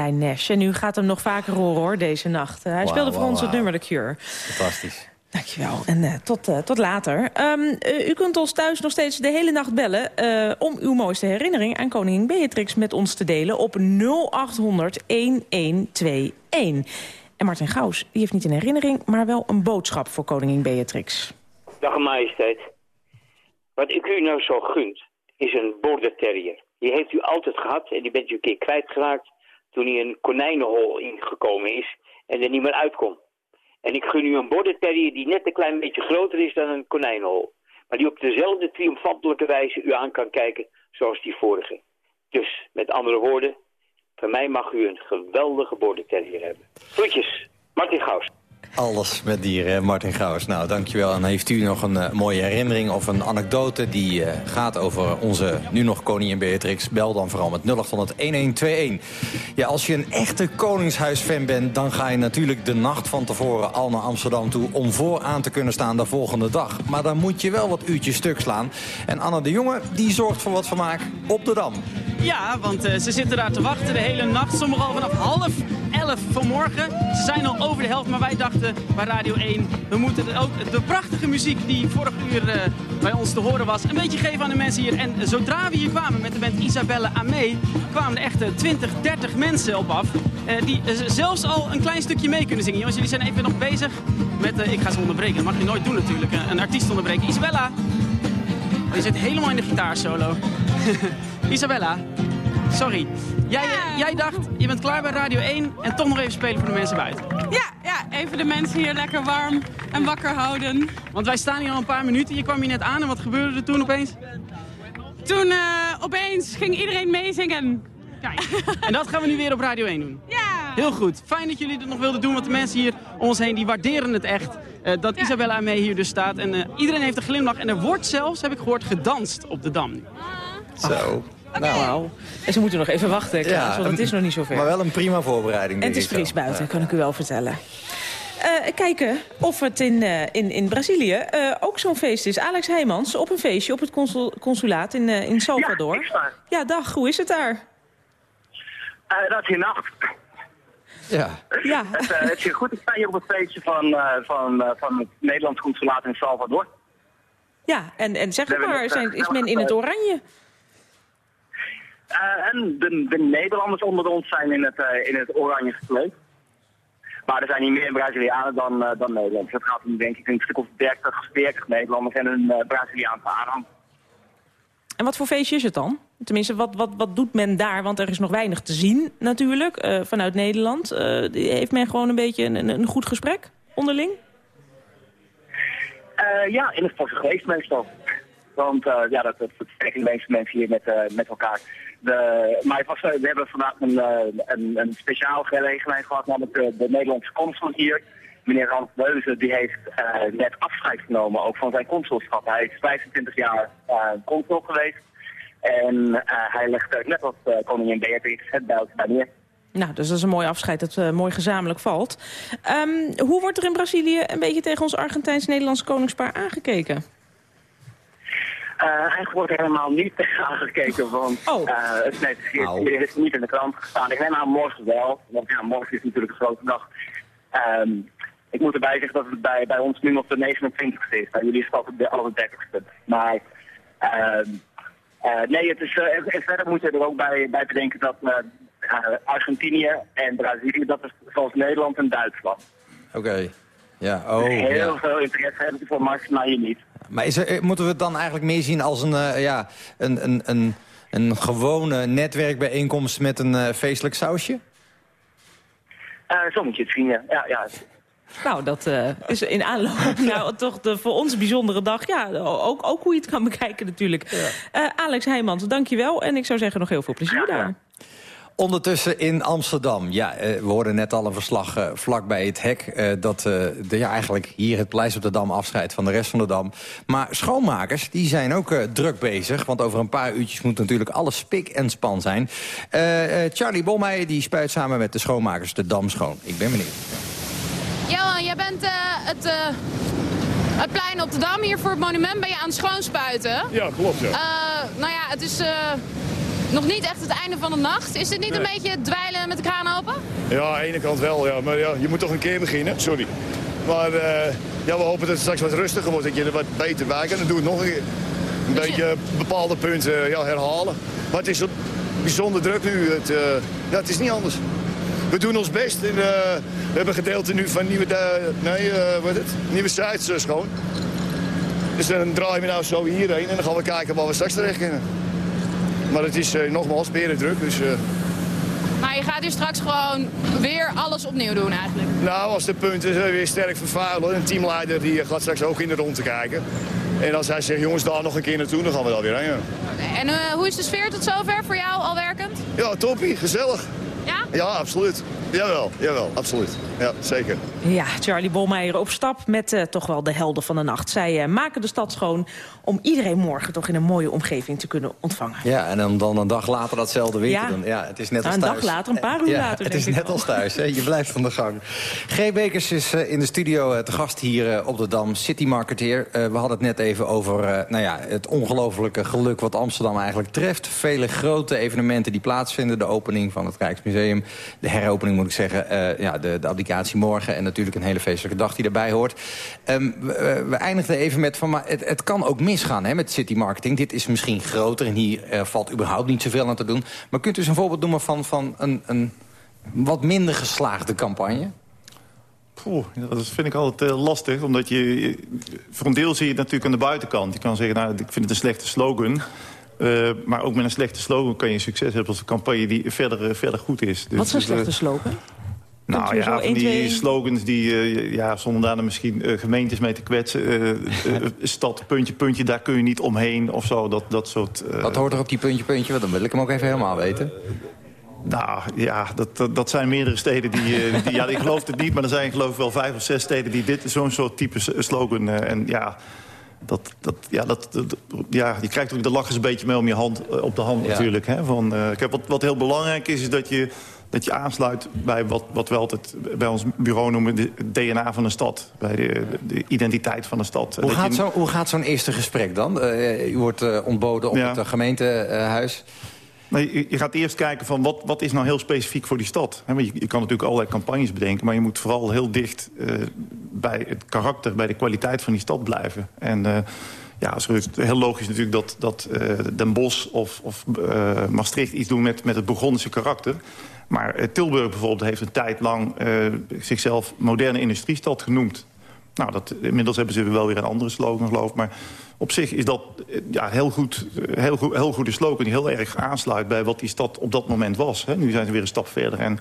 Nash. En u gaat hem nog vaker horen hoor, deze nacht. Eh, hij speelde voor ons het nummer The Cure. Fantastisch. Dankjewel. En eh, tot, eh, tot later. Ehm, eh, u kunt ons thuis nog steeds de hele nacht bellen... eh, om uw mooiste herinnering aan koningin Beatrix met ons te delen... op 0800 1121. En Martin Gaus die heeft niet een herinnering... maar wel een boodschap voor koningin Beatrix. Dag majesteit. Wat ik u nou zo gunt, is een border terrier. Die heeft u altijd gehad en die bent u een keer kwijtgeraakt... toen hij een konijnenhol ingekomen is en er niet meer uitkomt. En ik gun u een border terrier die net een klein beetje groter is dan een konijnenhol. Maar die op dezelfde triomfantelijke wijze u aan kan kijken zoals die vorige. Dus, met andere woorden, van mij mag u een geweldige border terrier hebben. Groetjes, Martin Gaus. Alles met dieren, Martin Gauws. Nou, dankjewel. En heeft u nog een eh, mooie herinnering of een anekdote... die eh, gaat over onze nu nog koningin Beatrix... bel dan vooral met 0800-1121. Ja, als je een echte koningshuisfan bent... dan ga je natuurlijk de nacht van tevoren al naar Amsterdam toe... om vooraan te kunnen staan de volgende dag. Maar dan moet je wel wat uurtjes stuk slaan. En Anne de Jonge, die zorgt voor wat vermaak op de Dam. Ja, want eh, ze zitten daar te wachten de hele nacht. Sommigen al vanaf half elf vanmorgen. Ze zijn al over de helft, maar wij dachten bij Radio 1... we moeten ook de prachtige muziek die vorig uur eh, bij ons te horen was... een beetje geven aan de mensen hier. En zodra we hier kwamen met de band Isabelle Amé... kwamen er echt eh, 20, 30 mensen op af... eh, die eh, zelfs al een klein stukje mee kunnen zingen. Jongens, jullie zijn even nog bezig met... eh, ik ga ze onderbreken, dat mag je nooit doen natuurlijk. Een, een artiest onderbreken. Isabella! Oh, je zit helemaal in de gitaarsolo. Isabella, sorry. Jij, jij dacht, je bent klaar bij Radio 1 en toch nog even spelen voor de mensen buiten. Ja, ja, even de mensen hier lekker warm en wakker houden. Want wij staan hier al een paar minuten. Je kwam hier net aan en wat gebeurde er toen opeens? Toen eh, opeens ging iedereen meezingen. En dat gaan we nu weer op Radio 1 doen. Ja! Heel goed. Fijn dat jullie dat nog wilden doen, want de mensen hier om ons heen die waarderen het echt. eh, dat Isabella mee hier dus staat. En eh, iedereen heeft een glimlach. En er wordt zelfs, heb ik gehoord, gedanst op de Dam. nu. Nou, en ze moeten nog even wachten, Klaas, want het is nog niet zover. Maar wel een prima voorbereiding, En het is fris buiten, kan ik u wel vertellen. Eh, kijken of het in, eh, in, in Brazilië eh, ook zo'n feest is. Alex Heijmans op een feestje op het consul- consulaat in, eh, in Salvador. Ja, dag, hoe is het daar? Eh, dat is hier nacht. Ja. Ja. het, het is hier goed. Ik sta hier op het feestje van, eh, van, eh, van het Nederlands consulaat in Salvador. Ja, en, en zeg maar, het, zijn, is men in het oranje? Eh, en de, de Nederlanders onder ons zijn in het, eh, in het oranje gekleed. Maar er zijn hier meer Brazilianen dan, eh, dan Nederlanders. Het gaat om denk ik een stuk of 30, 40 Nederlanders en een eh, Braziliaanse aanhang. En wat voor feestje is het dan? Tenminste, wat, wat, wat doet men daar? Want er is nog weinig te zien natuurlijk vanuit Nederland. Heeft men gewoon een beetje een, een, goed gesprek onderling? Ja, in het Portugees meestal. Want ja, dat, dat vertrekken de meeste mensen hier met, met elkaar. De, maar eh, we hebben vandaag een, eh, een, een speciaal gelegenheid gehad, namelijk de, de Nederlandse consul hier. Meneer Rand Leuzen, die heeft eh, net afscheid genomen ook van zijn consulschap. Hij is 25 jaar consul geweest. En hij legde net als koningin Beatrix het buiten bij neer. Nou, dus dat is een mooi afscheid dat mooi gezamenlijk valt. Ehm, hoe wordt er in Brazilië een beetje tegen ons Argentijns-Nederlands koningspaar aangekeken? Eh, eigenlijk wordt helemaal niet aangekeken, want Oh. eh, het, nee, het, is, het is niet in de krant gestaan. Ik neem aan morgen wel, want ja, morgen is natuurlijk een grote dag. Ehm, ik moet erbij zeggen dat het bij, bij ons nu nog de 29e is. Bij jullie is het altijd de alle 30ste. Maar ehm, eh, nee, het is, en, en verder moet je er ook bij, bij bedenken dat Argentinië en Brazilië, dat is zoals Nederland en Duitsland. Oké. Ja, oh, Heel ja. veel interesse hebben voor Max, maar je niet. Maar is er, eh, moeten we het dan eigenlijk meer zien als een, eh, ja, een, een, een, een gewone netwerkbijeenkomst met een eh, feestelijk sausje? Eh, zo moet je het zien, ja. ja, ja. Nou, dat eh, is in aanloop naar toch de voor ons bijzondere dag. Ja, ook, ook hoe je het kan bekijken natuurlijk. Eh, Alex Heijmans, dankjewel. En ik zou zeggen nog heel veel plezier daar. Ondertussen in Amsterdam. Ja, eh, we hoorden net al een verslag eh, vlakbij het hek... eh, dat eh, de, ja, eigenlijk hier het Paleis op de Dam afscheidt van de rest van de Dam. Maar schoonmakers die zijn ook druk bezig. Want over een paar uurtjes moet natuurlijk alles spik en span zijn. Eh, eh, Charlie Bolmeijer die spuit samen met de schoonmakers de Dam schoon. Ik ben benieuwd. Johan, jij bent eh, het, eh, het plein op de Dam hier voor het monument ben je aan het schoonspuiten. Ja, klopt, ja. Eh, nou ja, het is eh, nog niet echt het einde van de nacht. Is dit niet een beetje dweilen met de kraan open? Ja, aan de ene kant wel, ja. Maar ja, je moet toch een keer beginnen. Sorry. Maar eh, ja, we hopen dat het straks wat rustiger wordt. Dat je er wat beter bij kan. Dan doe het nog een keer. Een beetje bepaalde punten ja, herhalen. Maar het is zo bijzonder druk nu. Het, eh, ja, het is niet anders. We doen ons best. En, eh, we hebben een gedeelte nu van nieuwe, nee, eh, wat is het? nieuwe sites eh, schoon. Dus dan draaien we nou zo hierheen en dan gaan we kijken waar we straks terecht kunnen. Maar het is eh, nogmaals druk, dus... eh, Maar je gaat hier straks gewoon weer alles opnieuw doen eigenlijk. Nou, als de punten eh, weer sterk vervuilen, een teamleider die gaat straks ook in de rondte kijken. En als hij zegt, jongens, daar nog een keer naartoe, dan gaan we daar weer heen. Ja, En hoe is de sfeer tot zover voor jou al werkend? ja toppie, gezellig. Ja? Ja, absoluut. Jawel, jawel, absoluut. Ja, zeker. Ja, Charlie Bolmeijer op stap met eh, toch wel de helden van de nacht. Zij eh, maken de stad schoon om iedereen morgen toch in een mooie omgeving te kunnen ontvangen. Ja, en dan, dan een dag later datzelfde weer Ja. te doen. Ja, het is net Nou, als een thuis. dag later, een paar uur ja, later, Het is net wel. als thuis, hè? je blijft van de gang. G. Bekers is eh, in de studio te gast hier op de Dam, City Marketeer. Eh, we hadden het net even over eh, nou ja, het ongelofelijke geluk wat Amsterdam eigenlijk treft. Vele grote evenementen die plaatsvinden. De opening van het Rijksmuseum, de heropening moet ik zeggen. eh, ja, de, de abdicatie morgen en natuurlijk een hele feestelijke dag die erbij hoort. Ehm, we, we eindigden even met van, maar het, het kan ook misgaan hè, met City Marketing. Dit is misschien groter en hier eh, valt überhaupt niet zoveel aan te doen. Maar kunt u eens een voorbeeld noemen van, van een, een wat minder geslaagde campagne? Poeh, dat vind ik altijd eh, lastig, omdat je, je- Voor een deel zie je het natuurlijk aan de buitenkant. Je kan zeggen, nou, ik vind het een slechte slogan. Eh, maar ook met een slechte slogan kan je succes hebben... als een campagne die verder, eh, verder goed is. Dus, Wat is een eh, slechte slogan? Nou ja, van 1, 2, die slogans die, eh, ja, zonder daar dan misschien eh, gemeentes mee te kwetsen... stad, puntje, puntje, daar kun je niet omheen of zo. Dat, dat soort... eh, Wat hoort er op die puntje, puntje? Want dan wil ik hem ook even helemaal weten. Nou, ja, dat, dat, dat zijn meerdere steden die, die... Ja, ik geloof het niet, maar er zijn geloof ik wel vijf of zes steden... die dit zo'n soort type slogan... eh, en ja, dat, dat, ja, dat, dat- ja, je krijgt ook de lach eens een beetje mee om je hand, eh, op de hand Ja. natuurlijk. Hè? Van, eh, kijk, wat, wat heel belangrijk is, is dat je, dat je aansluit bij wat, wat we altijd bij ons bureau noemen... de het DNA van een stad, bij de, de identiteit van een stad. Hoe Dat gaat, je- zo, hoe gaat zo'n eerste gesprek dan? Eh, u wordt ontboden op Ja. het eh, gemeentehuis. Je, gaat eerst kijken van wat, wat is nou heel specifiek voor die stad. Want je, kan natuurlijk allerlei campagnes bedenken... maar je moet vooral heel dicht eh, bij het karakter, bij de kwaliteit van die stad blijven. En eh, ja, het heel logisch natuurlijk dat, dat eh, Den Bosch of, of Maastricht iets doen met, met het Burgondische karakter. Maar Tilburg bijvoorbeeld heeft een tijd lang zichzelf moderne industriestad genoemd. Nou, dat, inmiddels hebben ze wel weer een andere slogan, geloof ik. Maar op zich is dat eh, ja, heel, goed, eh, heel, goed, heel goede slogan... die heel erg aansluit bij wat die stad op dat moment was. Hè. Nu zijn ze weer een stap verder en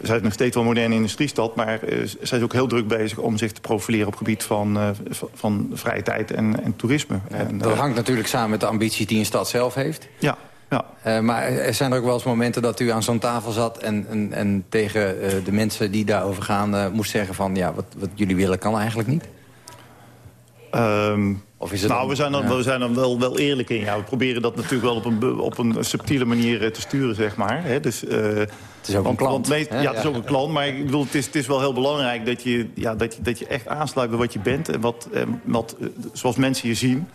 we zijn nog steeds wel een moderne industriestad... maar eh, zijn ze ook heel druk bezig om zich te profileren... op het gebied van, eh, van vrije tijd en, en toerisme. En, Dat eh, hangt natuurlijk samen met de ambities die een stad zelf heeft. Ja, ja. Eh, maar er zijn er ook wel eens momenten dat u aan zo'n tafel zat... en, en, en tegen eh, de mensen die daarover gaan eh, moest zeggen van... ja, wat, wat jullie willen kan eigenlijk niet? Ehm, Of is het nou, dan- we zijn dan, ja. we zijn dan wel, wel eerlijk in. Ja, we proberen dat natuurlijk wel op een, op een subtiele manier eh, te sturen, zeg maar. Hè. Dus, het is ook een klant, meest- ja, het is ook een klant. Maar ik bedoel, het is, het is wel heel belangrijk dat je, ja, dat je, dat je echt aansluit bij wat je bent. En wat, eh, wat, eh, zoals mensen je zien.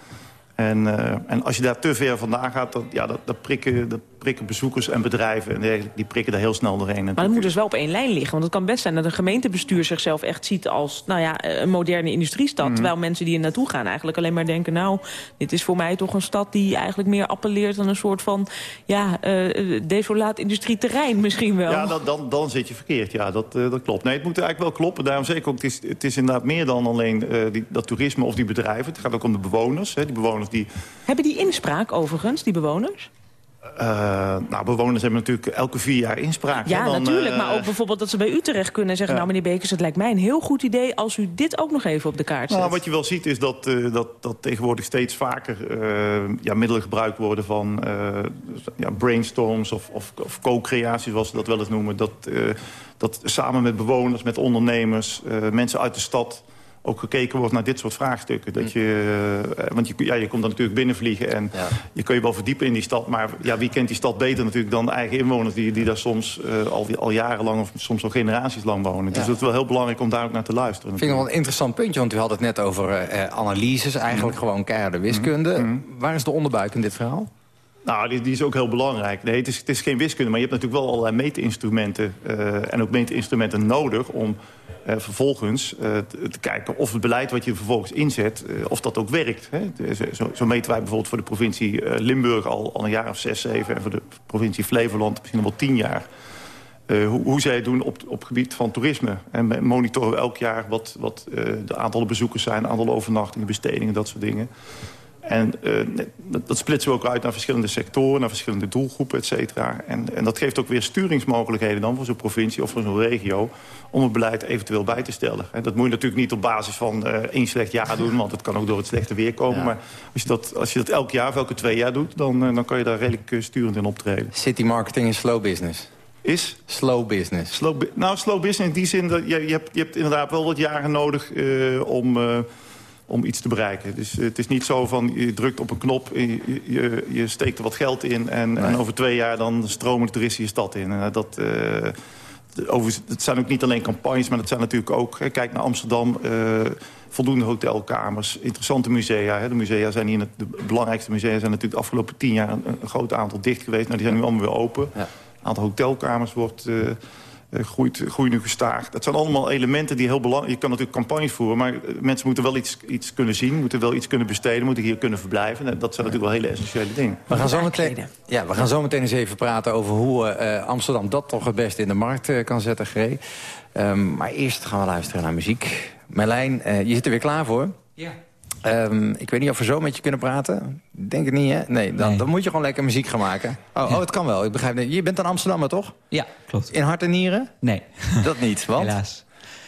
En, eh, en als je daar te ver vandaan gaat, dan, ja, dat, dat, prikken, dat prikken bezoekers en bedrijven. En dergelijke, die prikken daar heel snel doorheen. Maar dat moet dus wel op één lijn liggen. Want het kan best zijn dat een gemeentebestuur zichzelf echt ziet als nou ja, een moderne industriestad. Mhm. Terwijl mensen die er naartoe gaan eigenlijk alleen maar denken... nou, dit is voor mij toch een stad die eigenlijk meer appelleert aan een soort van... ja, eh, desolaat industrieterrein misschien wel. Ja, dan, dan, dan zit je verkeerd. Ja, dat, eh, dat klopt. Nee, het moet eigenlijk wel kloppen. Daarom ik ook, het is, het is inderdaad meer dan alleen eh, die, dat toerisme of die bedrijven. Het gaat ook om de bewoners. Hè. Die bewoners die... Hebben die inspraak overigens, die bewoners? Eh, nou, bewoners hebben natuurlijk elke vier jaar inspraak. Ja. Dan, natuurlijk. eh, Maar ook bijvoorbeeld dat ze bij u terecht kunnen en zeggen... Ja. nou, meneer Bekers, het lijkt mij een heel goed idee... als u dit ook nog even op de kaart zet. Nou, wat je wel ziet is dat, eh, dat, dat tegenwoordig steeds vaker eh, ja, middelen gebruikt worden van eh, ja, brainstorms of, of, of co-creatie, zoals ze dat wel eens noemen. Dat, eh, dat samen met bewoners, met ondernemers, eh, mensen uit de stad ook gekeken wordt naar dit soort vraagstukken. Dat je, eh, want je, ja, je komt dan natuurlijk binnenvliegen en je kun je wel verdiepen in die stad. Maar ja, wie kent die stad beter natuurlijk dan de eigen inwoners... die, die daar soms eh, al, al jarenlang of soms al generaties lang wonen. Dus dat is wel heel belangrijk om daar ook naar te luisteren. Ik vind het wel een interessant puntje, want u had het net over eh, analyses. Eigenlijk Mhm. gewoon keiharde wiskunde. Waar is de onderbuik in dit verhaal? Nou, die, is ook heel belangrijk. Nee, het is, het is geen wiskunde, maar je hebt natuurlijk wel allerlei meetinstrumenten... eh, en ook meetinstrumenten nodig om eh, vervolgens eh, te, kijken of het beleid wat je vervolgens inzet... of dat ook werkt. Hè. Zo, zo- meten wij bijvoorbeeld voor de provincie Limburg al, al een jaar of zes, zeven... en voor de provincie Flevoland misschien nog wel tien jaar... hoe, hoe zij doen op, op het gebied van toerisme. En monitoren we elk jaar wat, wat de aantallen bezoekers zijn... aantal overnachtingen, bestedingen, dat soort dingen... En eh, dat, dat splitsen we ook uit naar verschillende sectoren, naar verschillende doelgroepen, et cetera. En, en dat geeft ook weer sturingsmogelijkheden dan voor zo'n provincie of voor zo'n regio... om het beleid eventueel bij te stellen. En dat moet je natuurlijk niet op basis van eh, één slecht jaar doen... want het kan ook door het slechte weer komen. Ja. Maar als je, dat, als je dat elk jaar of elke twee jaar doet... dan, eh, dan kan je daar redelijk sturend in optreden. City marketing is slow business. Is? Slow business. Slow, nou, slow business in die zin dat je, je, hebt, je hebt inderdaad wel wat jaren nodig om, om iets te bereiken. Dus eh, het is niet zo van je drukt op een knop, je, je, je steekt er wat geld in... en, en over twee jaar dan stromen de toeristen je stad in. En, eh, dat, eh, overigens, het zijn ook niet alleen campagnes, maar dat zijn natuurlijk ook... Hè, kijk naar Amsterdam, eh, voldoende hotelkamers, interessante musea. Hè. De musea zijn hier, de belangrijkste musea zijn natuurlijk de afgelopen tien jaar... een, een groot aantal dicht geweest. Nou, die zijn nu allemaal weer open. Het aantal hotelkamers wordt... eh, groeit, groeit nu gestaag. Dat zijn allemaal elementen die heel belangrijk... Je kan natuurlijk campagnes voeren, maar eh, mensen moeten wel iets, iets kunnen zien... moeten wel iets kunnen besteden, moeten hier kunnen verblijven. En Dat zijn natuurlijk wel hele essentiële dingen. We gaan, zo meteen, ja, we gaan zo meteen eens even praten over hoe eh, Amsterdam dat toch het beste in de markt eh, kan zetten, Gree. Ehm, maar eerst gaan we luisteren naar muziek. Merlijn, eh, je zit er weer klaar voor. Ja. Ehm, ik weet niet of we zo met je kunnen praten. Denk het niet, hè? Nee, dan, dan moet je gewoon lekker muziek gaan maken. Oh, oh, het kan wel. Ik begrijp het. Je bent een Amsterdammer, toch? Ja, klopt. In hart en nieren? Nee. Dat niet, want? Helaas.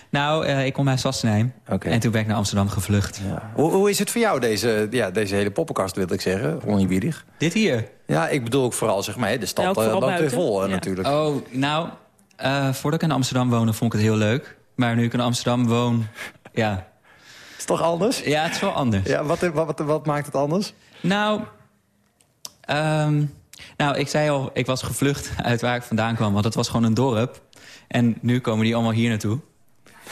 Nou, eh, ik kom uit Sassenheim. En toen ben ik naar Amsterdam gevlucht. Hoe, hoe is het voor jou, deze, ja, deze hele poppenkast, wil ik zeggen? Oneerbiedig. Dit hier? Ja, ik bedoel ook vooral, zeg maar, hè, de stad Ja, loopt weer vol, eh, Ja. natuurlijk. Oh, nou, eh, voordat ik in Amsterdam woonde, vond ik het heel leuk. Maar nu ik in Amsterdam woon, ja... is toch anders? Ja, het is wel anders. Ja, wat, wat, wat, wat maakt het anders? Nou, ehm, nou, ik zei al, ik was gevlucht uit waar ik vandaan kwam. Want het was gewoon een dorp. En nu komen die allemaal hier naartoe.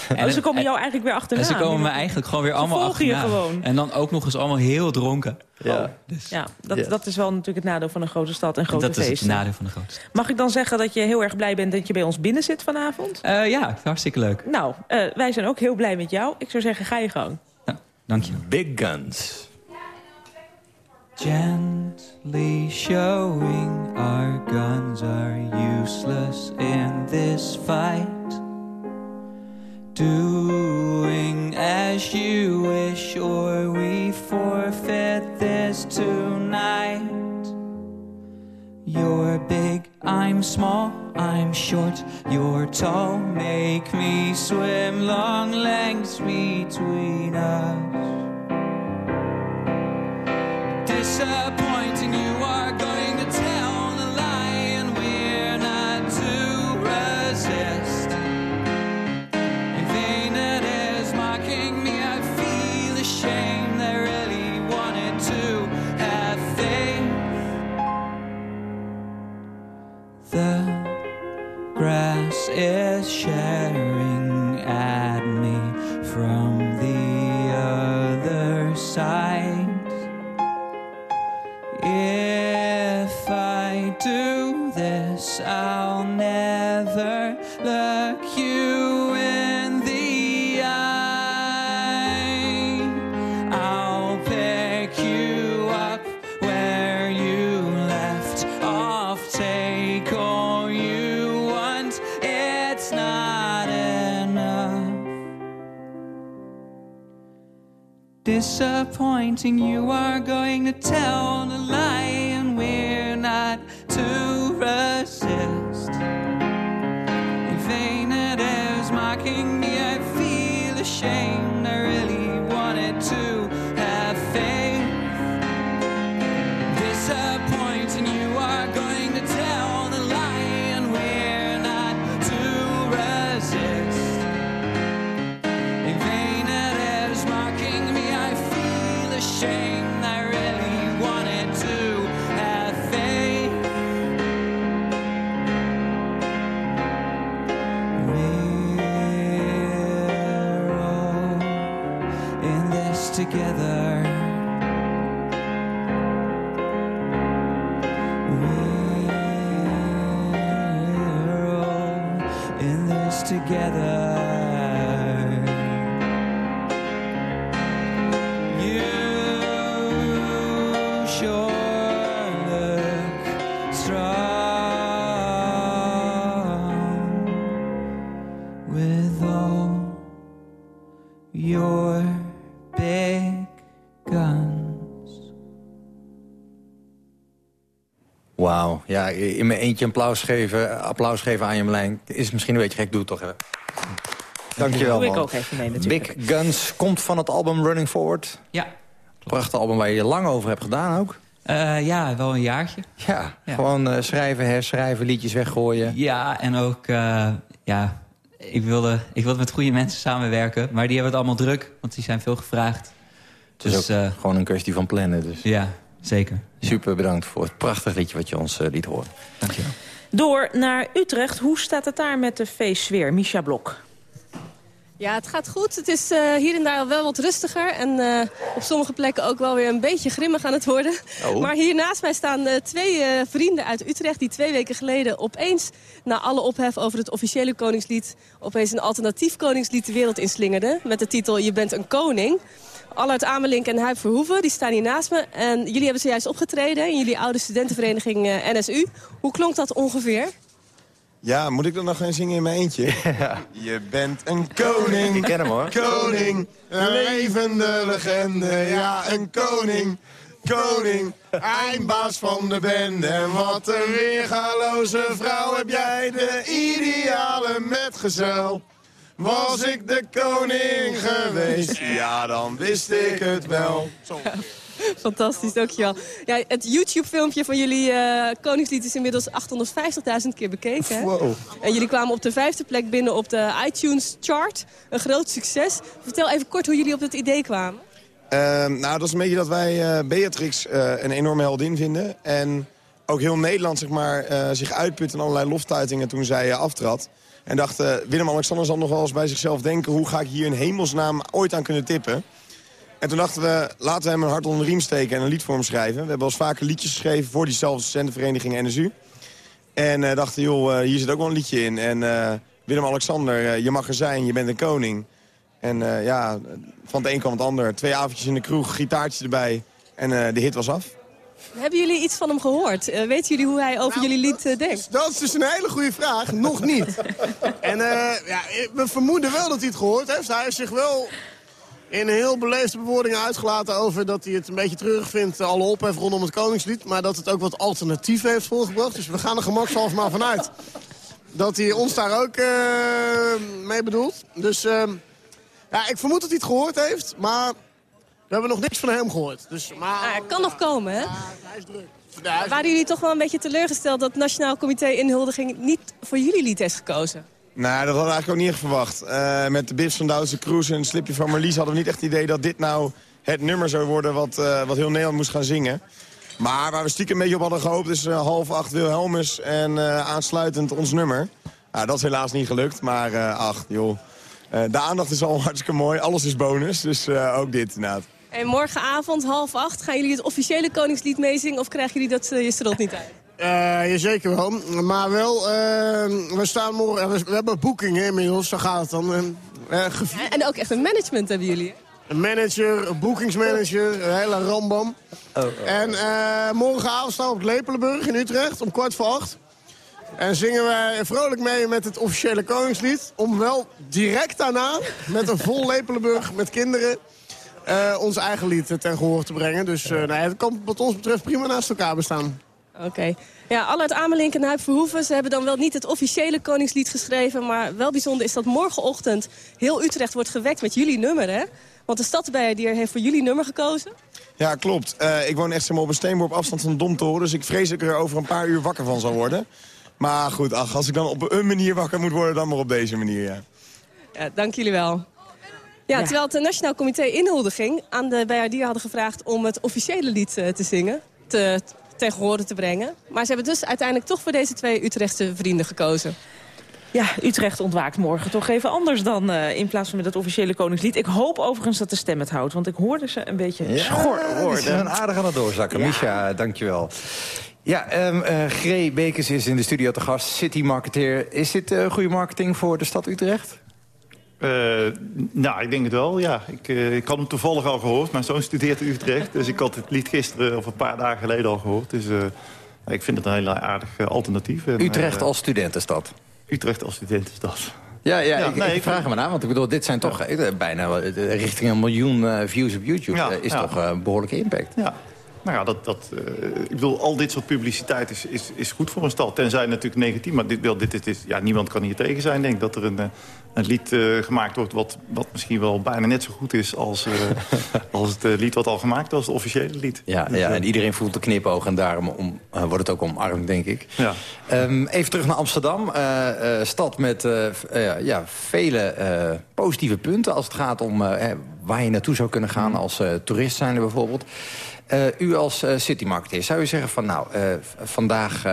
En ze komen jou eigenlijk weer achterna. En ze komen me eigenlijk gewoon weer Ze allemaal volgen je achterna. gewoon. En dan ook nog eens allemaal heel dronken. Ja, Ja, dat, Ja. dat is wel natuurlijk het nadeel van een grote stad en grote dat is feesten. het nadeel van de grote stad. Mag ik dan zeggen dat je heel erg blij bent dat je bij ons binnen zit vanavond? Eh, ja, hartstikke leuk. Nou, eh, wij zijn ook heel blij met jou. Ik zou zeggen, ga je gang. Dank je. Big Guns. Gently showing our guns are useless in this fight. Doing as you wish, or we forfeit this tonight. You're big, I'm small, I'm short, you're tall. Make me swim long lengths between us. Disappointing, you grass is sharing at me from the other side. If I do this, I'll never look Disappointing, you are going to tell the lie, ja, in mijn eentje een applaus geven, applaus geven aan je Melijn. Is misschien een beetje gek, doe het toch even. Dankjewel, Doe ik man. ook even mee natuurlijk. Big Guns komt van het album Running Forward. Ja. Prachtig album waar je lang over hebt gedaan ook. Eh, ja, wel een jaartje. Ja, gewoon eh, schrijven, herschrijven, liedjes weggooien. Ja, en ook, eh, ja, ik wilde, ik wilde met goede mensen samenwerken. Maar die hebben het allemaal druk, want die zijn veel gevraagd. Het is Dus, ook eh, gewoon een kwestie van plannen. Dus. Ja, zeker. Super bedankt voor het prachtig liedje wat je ons eh, liet horen. Dankjewel. Door naar Utrecht. Hoe staat het daar met de feestsfeer? Misha Blok. Ja, het gaat goed. Het is eh, hier en daar wel wat rustiger. En eh, op sommige plekken ook wel weer een beetje grimmig aan het worden. Oh. Maar hier naast mij staan eh, twee eh, vrienden uit Utrecht... die twee weken geleden opeens, na alle ophef over het officiële koningslied... opeens een alternatief koningslied de wereld inslingerden. Met de titel Je bent een koning. Allard Amelink en Huip Verhoeven, die staan hier naast me. En jullie hebben zojuist opgetreden in jullie oude studentenvereniging eh, NSU. Hoe klonk dat ongeveer? Ja, moet ik dan nog gaan zingen in mijn eentje? Je bent een koning. Ik ken hem, hoor. Koning, een levende legende. Ja, een koning. Koning, eindbaas van de bende. En wat een weergaloze vrouw heb jij, de ideale metgezel. Was ik de koning geweest, ja dan wist ik het wel. Fantastisch, dankjewel. Ja, het YouTube-filmpje van jullie eh, Koningslied is inmiddels 850.000 keer bekeken. Hè? Wow. En jullie kwamen op de vijfde plek binnen op de iTunes-chart. Een groot succes. Vertel even kort hoe jullie op het idee kwamen. Ehm, nou, dat is een beetje dat wij eh, Beatrix eh, een enorme heldin vinden. En ook heel Nederland zeg maar, zich uitput in allerlei loftuitingen toen zij aftrad. En dacht, eh, Willem-Alexander zal nog wel eens bij zichzelf denken... hoe ga ik hier in hemelsnaam ooit aan kunnen tippen? En toen dachten we, laten we hem een hart onder de riem steken en een lied voor hem schrijven. We hebben al vaker liedjes geschreven voor diezelfde studentenvereniging NSU. En eh, dachten, joh, eh, hier zit ook wel een liedje in. En Willem-Alexander, je mag er zijn, je bent een koning. En ja, van het een kwam het ander. Twee avondjes in de kroeg, gitaartje erbij. En de hit was af. Hebben jullie iets van hem gehoord? Eh, weten jullie hoe hij over jullie lied eh, denkt? Dat is dus een hele goede vraag. Nog niet. En eh, ja, we vermoeden wel dat hij het gehoord heeft. Hij heeft zich wel in heel beleefde bewoordingen uitgelaten over dat hij het een beetje treurig vindt, alle ophef rondom het Koningslied. Maar dat het ook wat alternatief heeft voorgebracht. Dus we gaan er gemakshalve maar vanuit dat hij ons daar ook mee bedoelt. Dus eh, ja, ik vermoed dat hij het gehoord heeft, maar we hebben nog niks van hem gehoord. Dus, maar, Ah, hij kan nog komen, hè? hij is druk. Waren jullie toch wel een beetje teleurgesteld dat het Nationaal Comité Inhuldiging niet voor jullie lied heeft gekozen? Nou, dat hadden we eigenlijk ook niet echt verwacht. Eh, met de bibs van Duitse Kroes en een slipje van Marlies... hadden we niet echt het idee dat dit nou het nummer zou worden... wat, eh, wat heel Nederland moest gaan zingen. Maar waar we stiekem een beetje op hadden gehoopt... is eh, half acht Wilhelmus en eh, aansluitend ons nummer. Nou, dat is helaas niet gelukt, maar eh, ach, joh. Eh, de aandacht is al hartstikke mooi, alles is bonus. Dus eh, ook dit inderdaad. En morgenavond, half acht, gaan jullie het officiële Koningslied meezingen... of krijgen jullie dat uh, je strot niet uit? Eh, zeker wel. Maar wel, eh, we staan morgen... We, we hebben boekingen inmiddels, zo gaat het dan. Eh, eh. En, en ook echt een management hebben jullie, hè? Een manager, een boekingsmanager, een hele rambam. En eh, morgenavond staan we op Lepelenburg in Utrecht om kwart voor acht. En zingen wij vrolijk mee met het officiële Koningslied. Om wel direct daarna, met een vol Lepelenburg, met kinderen... eh, ons eigen lied ten gehoor te brengen. Dus eh, nee, het kan wat ons betreft prima naast elkaar bestaan. Oké. Ja, alle uit Amelink en Huip Verhoeven. Ze hebben dan wel niet het officiële Koningslied geschreven... maar wel bijzonder is dat morgenochtend heel Utrecht wordt gewekt met jullie nummer, hè? Want de stadsbijer heeft voor jullie nummer gekozen. Ja, klopt. Eh, ik woon echt zeg maar, op een steenworp afstand van de Domtoren... dus ik vrees dat ik er over een paar uur wakker van zal worden. Maar goed, ach, als ik dan op een manier wakker moet worden... dan maar op deze manier, ja. Ja, dank jullie wel. Ja, terwijl het Nationaal Comité Inhuldiging aan de bijaardier hadden gevraagd... om het officiële lied eh, te zingen, te, tegen horen te brengen. Maar ze hebben dus uiteindelijk toch voor deze twee Utrechtse vrienden gekozen. Ja, Utrecht ontwaakt morgen toch even anders dan eh, in plaats van met het officiële Koningslied. Ik hoop overigens dat de stem het houdt, want ik hoorde ze een beetje schor worden. zijn aardig aan het doorzakken. Ja. Misha, dankjewel. Ja, ehm eh Gree Bekers is in de studio te gast, city marketeer. Is dit eh, goede marketing voor de stad Utrecht? Eh, nou, ik denk het wel, ja. Ik, eh, ik had hem toevallig al gehoord. Mijn zoon studeert in Utrecht. Dus ik had het lied gisteren of een paar dagen geleden al gehoord. Dus eh, ik vind het een heel aardig alternatief. Utrecht als studentenstad. Utrecht als studentenstad. Ja, ja, Ja, ik, nee, ik vraag me na, want ik bedoel, dit zijn toch bijna richting een miljoen views op YouTube. Ja, is toch een behoorlijke impact. Ja. Nou ja, dat, dat, eh, ik bedoel, al dit soort publiciteit is, is, is goed voor een stad. Tenzij natuurlijk negatief, maar dit, dit, dit is, ja, niemand kan hier tegen zijn. Ik denk dat er een, eh, een lied eh, gemaakt wordt wat, wat misschien wel bijna net zo goed is... als, als het lied wat al gemaakt was, het officiële lied. Ja, Dus, ja, en iedereen voelt de knipoog en daarom om, wordt het ook omarmd, denk ik. Ja. Ehm, even terug naar Amsterdam. Stad met ja, vele positieve punten als het gaat om waar je naartoe zou kunnen gaan als eh, toerist zijn er bijvoorbeeld. Eh, u als eh citymarketeer, zou u zeggen van nou, eh, vandaag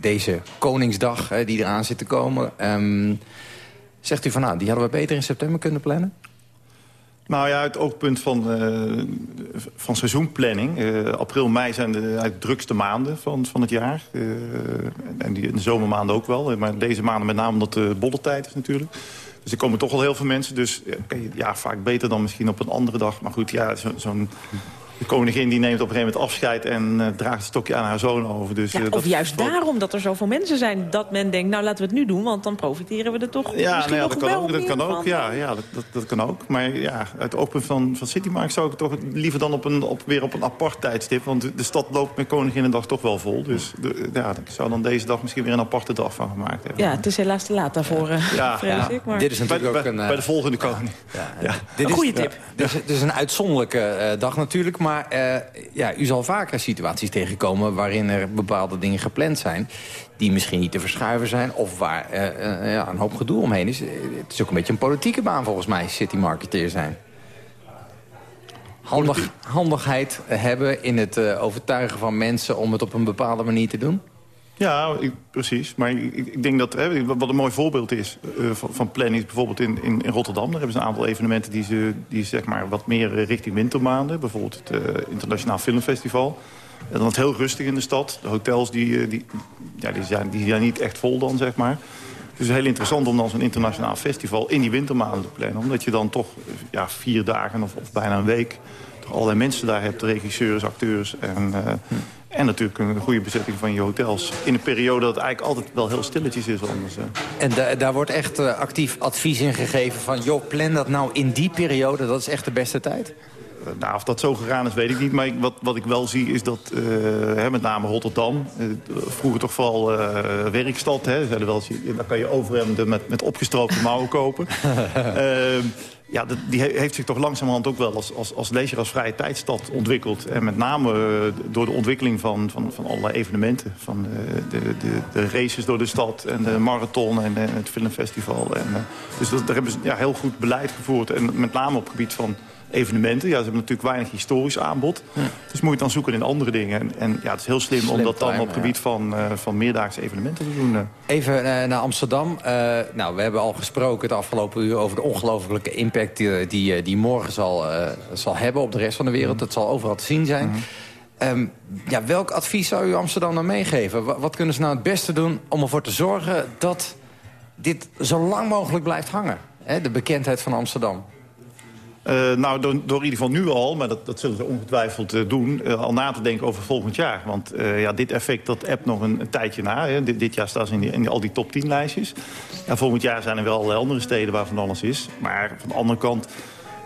deze Koningsdag die eraan zit te komen... ehm, zegt u van nou, die hadden we beter in september kunnen plannen? Nou ja, het oogpunt van, van seizoenplanning. April, mei zijn de drukste maanden van, van het jaar. En die, de zomermaanden ook wel. Maar deze maanden met name omdat de bollettijd is natuurlijk. Dus er komen toch wel heel veel mensen. Dus ja, vaak beter dan misschien op een andere dag. Maar goed, ja, zo- zo'n... de koningin die neemt op een gegeven moment afscheid... en eh, draagt het stokje aan haar zoon over. Dus, Ja, eh, of dat- juist daarom dat er zoveel mensen zijn dat men denkt... nou, laten we het nu doen, want dan profiteren we er toch Ja, misschien nou ja, nog dat kan ook. Dat kan ook ja, ja dat, dat, dat kan ook. Maar ja, uit open van, van Citymarkt zou ik het toch liever dan op een, op, weer op een apart tijdstip. Want de, de stad loopt met Koninginnedag toch wel vol. Dus de, ja, ik zou dan deze dag misschien weer een aparte dag van gemaakt hebben. Ja, het is helaas te laat daarvoor, eh, Ja, vrees ja. ik. Maar... Dit is natuurlijk bij, ook bij, een... eh, bij de volgende koning. Ja. Dit Een is- goede tip. ja, dit, is, dit is een uitzonderlijke eh, dag natuurlijk. Maar eh, ja, u zal vaker situaties tegenkomen... waarin er bepaalde dingen gepland zijn... die misschien niet te verschuiven zijn... of waar eh, eh, ja, een hoop gedoe omheen is. Het is ook een beetje een politieke baan volgens mij, city marketeer zijn. Handig, handigheid hebben in het overtuigen van mensen... om het op een bepaalde manier te doen? Ja, precies. Maar ik, ik denk dat hè, wat een mooi voorbeeld is eh, van, planning... is bijvoorbeeld in, in, in Rotterdam. Daar hebben ze een aantal evenementen die, ze, die zeg maar wat meer eh, richting wintermaanden. Bijvoorbeeld het eh, Internationaal Filmfestival. Dan is het heel rustig in de stad. De hotels die, die, ja, die, zijn, die zijn niet echt vol dan, zeg maar. Dus het is heel interessant om dan zo'n internationaal festival in die wintermaanden te plannen. Omdat je dan toch ja, vier dagen of, of bijna een week... toch allerlei mensen daar hebt, regisseurs, acteurs... en, eh, en natuurlijk een goede bezetting van je hotels. In een periode dat het eigenlijk altijd wel heel stilletjes is anders. En da- daar wordt echt eh, actief advies in gegeven van... joh, plan dat nou in die periode, dat is echt de beste tijd? Eh, Nou, of dat zo gegaan is, weet ik niet. Maar ik- wat, wat ik wel zie is dat, eh, hè, met name Rotterdam... eh, vroeger toch vooral werkstad, hè. Zeiden wel daar kan je overhemden met, met opgestroopte mouwen kopen. Ehm, ja, dat, die he- heeft zich toch langzamerhand ook wel als, als, als leisure, als vrije tijdstad ontwikkeld. En met name door de ontwikkeling van, van, van allerlei evenementen. Van de, de, de races door de stad en de marathon en, het filmfestival. En, dus dat, daar hebben ze ja, heel goed beleid gevoerd. En met name op het gebied van evenementen. Ja, ze hebben natuurlijk weinig historisch aanbod. Dus moet je dan zoeken in andere dingen. En, en ja, het is heel slim, om dat dan op het gebied van, eh, van meerdaagse evenementen te doen. eh. Even eh, naar Amsterdam. Nou, we hebben al gesproken het afgelopen uur over de ongelofelijke impact die, die, die morgen zal, zal hebben op de rest van de wereld. Dat zal overal te zien zijn. Ehm, ja, welk advies zou u Amsterdam dan meegeven? Wa- Wat kunnen ze nou het beste doen om ervoor te zorgen dat dit zo lang mogelijk blijft hangen? Hè, de bekendheid van Amsterdam. Eh, nou, door, door in ieder geval nu al, maar dat, dat zullen ze ongetwijfeld eh, doen... eh, al na te denken over volgend jaar. Want ja, dit effect dat appt nog een, een tijdje na. Hè. Dit, dit jaar staan ze in, die, in al die top 10 lijstjes. Ja, volgend jaar zijn er wel allerlei andere steden waar van alles is. Maar van de andere kant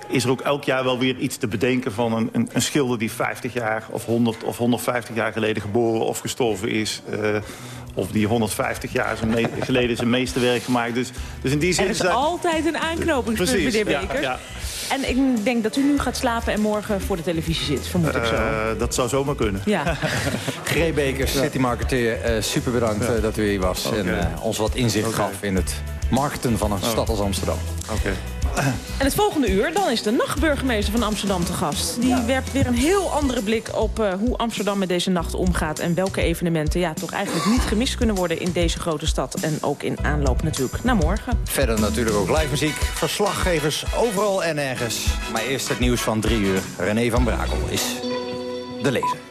is er ook elk jaar wel weer iets te bedenken... van een, een, een schilder die 50 jaar of 100 of 150 jaar geleden geboren of gestorven is... of die 150 jaar zijn geleden zijn meeste werk gemaakt. Dus, dus in die zin Er is zijn- altijd een aanknopingspunt, Precies, meneer ja, Beker. ja. En ik denk dat u nu gaat slapen en morgen voor de televisie zit, vermoed ik zo. Eh, dat zou zomaar kunnen. Ja. G. Bekers, City Marketeer, eh, super bedankt eh, dat u hier was. En eh, ons wat inzicht gaf in het markten van een stad als Amsterdam. Oké. En het volgende uur, dan is de nachtburgemeester van Amsterdam te gast. Die werpt weer een heel andere blik op eh, hoe Amsterdam met deze nacht omgaat... en welke evenementen ja, toch eigenlijk niet gemist kunnen worden in deze grote stad. En ook in aanloop natuurlijk naar morgen. Verder natuurlijk ook live muziek, verslaggevers overal en ergens. Maar eerst het nieuws van drie uur. René van Brakel is de lezer.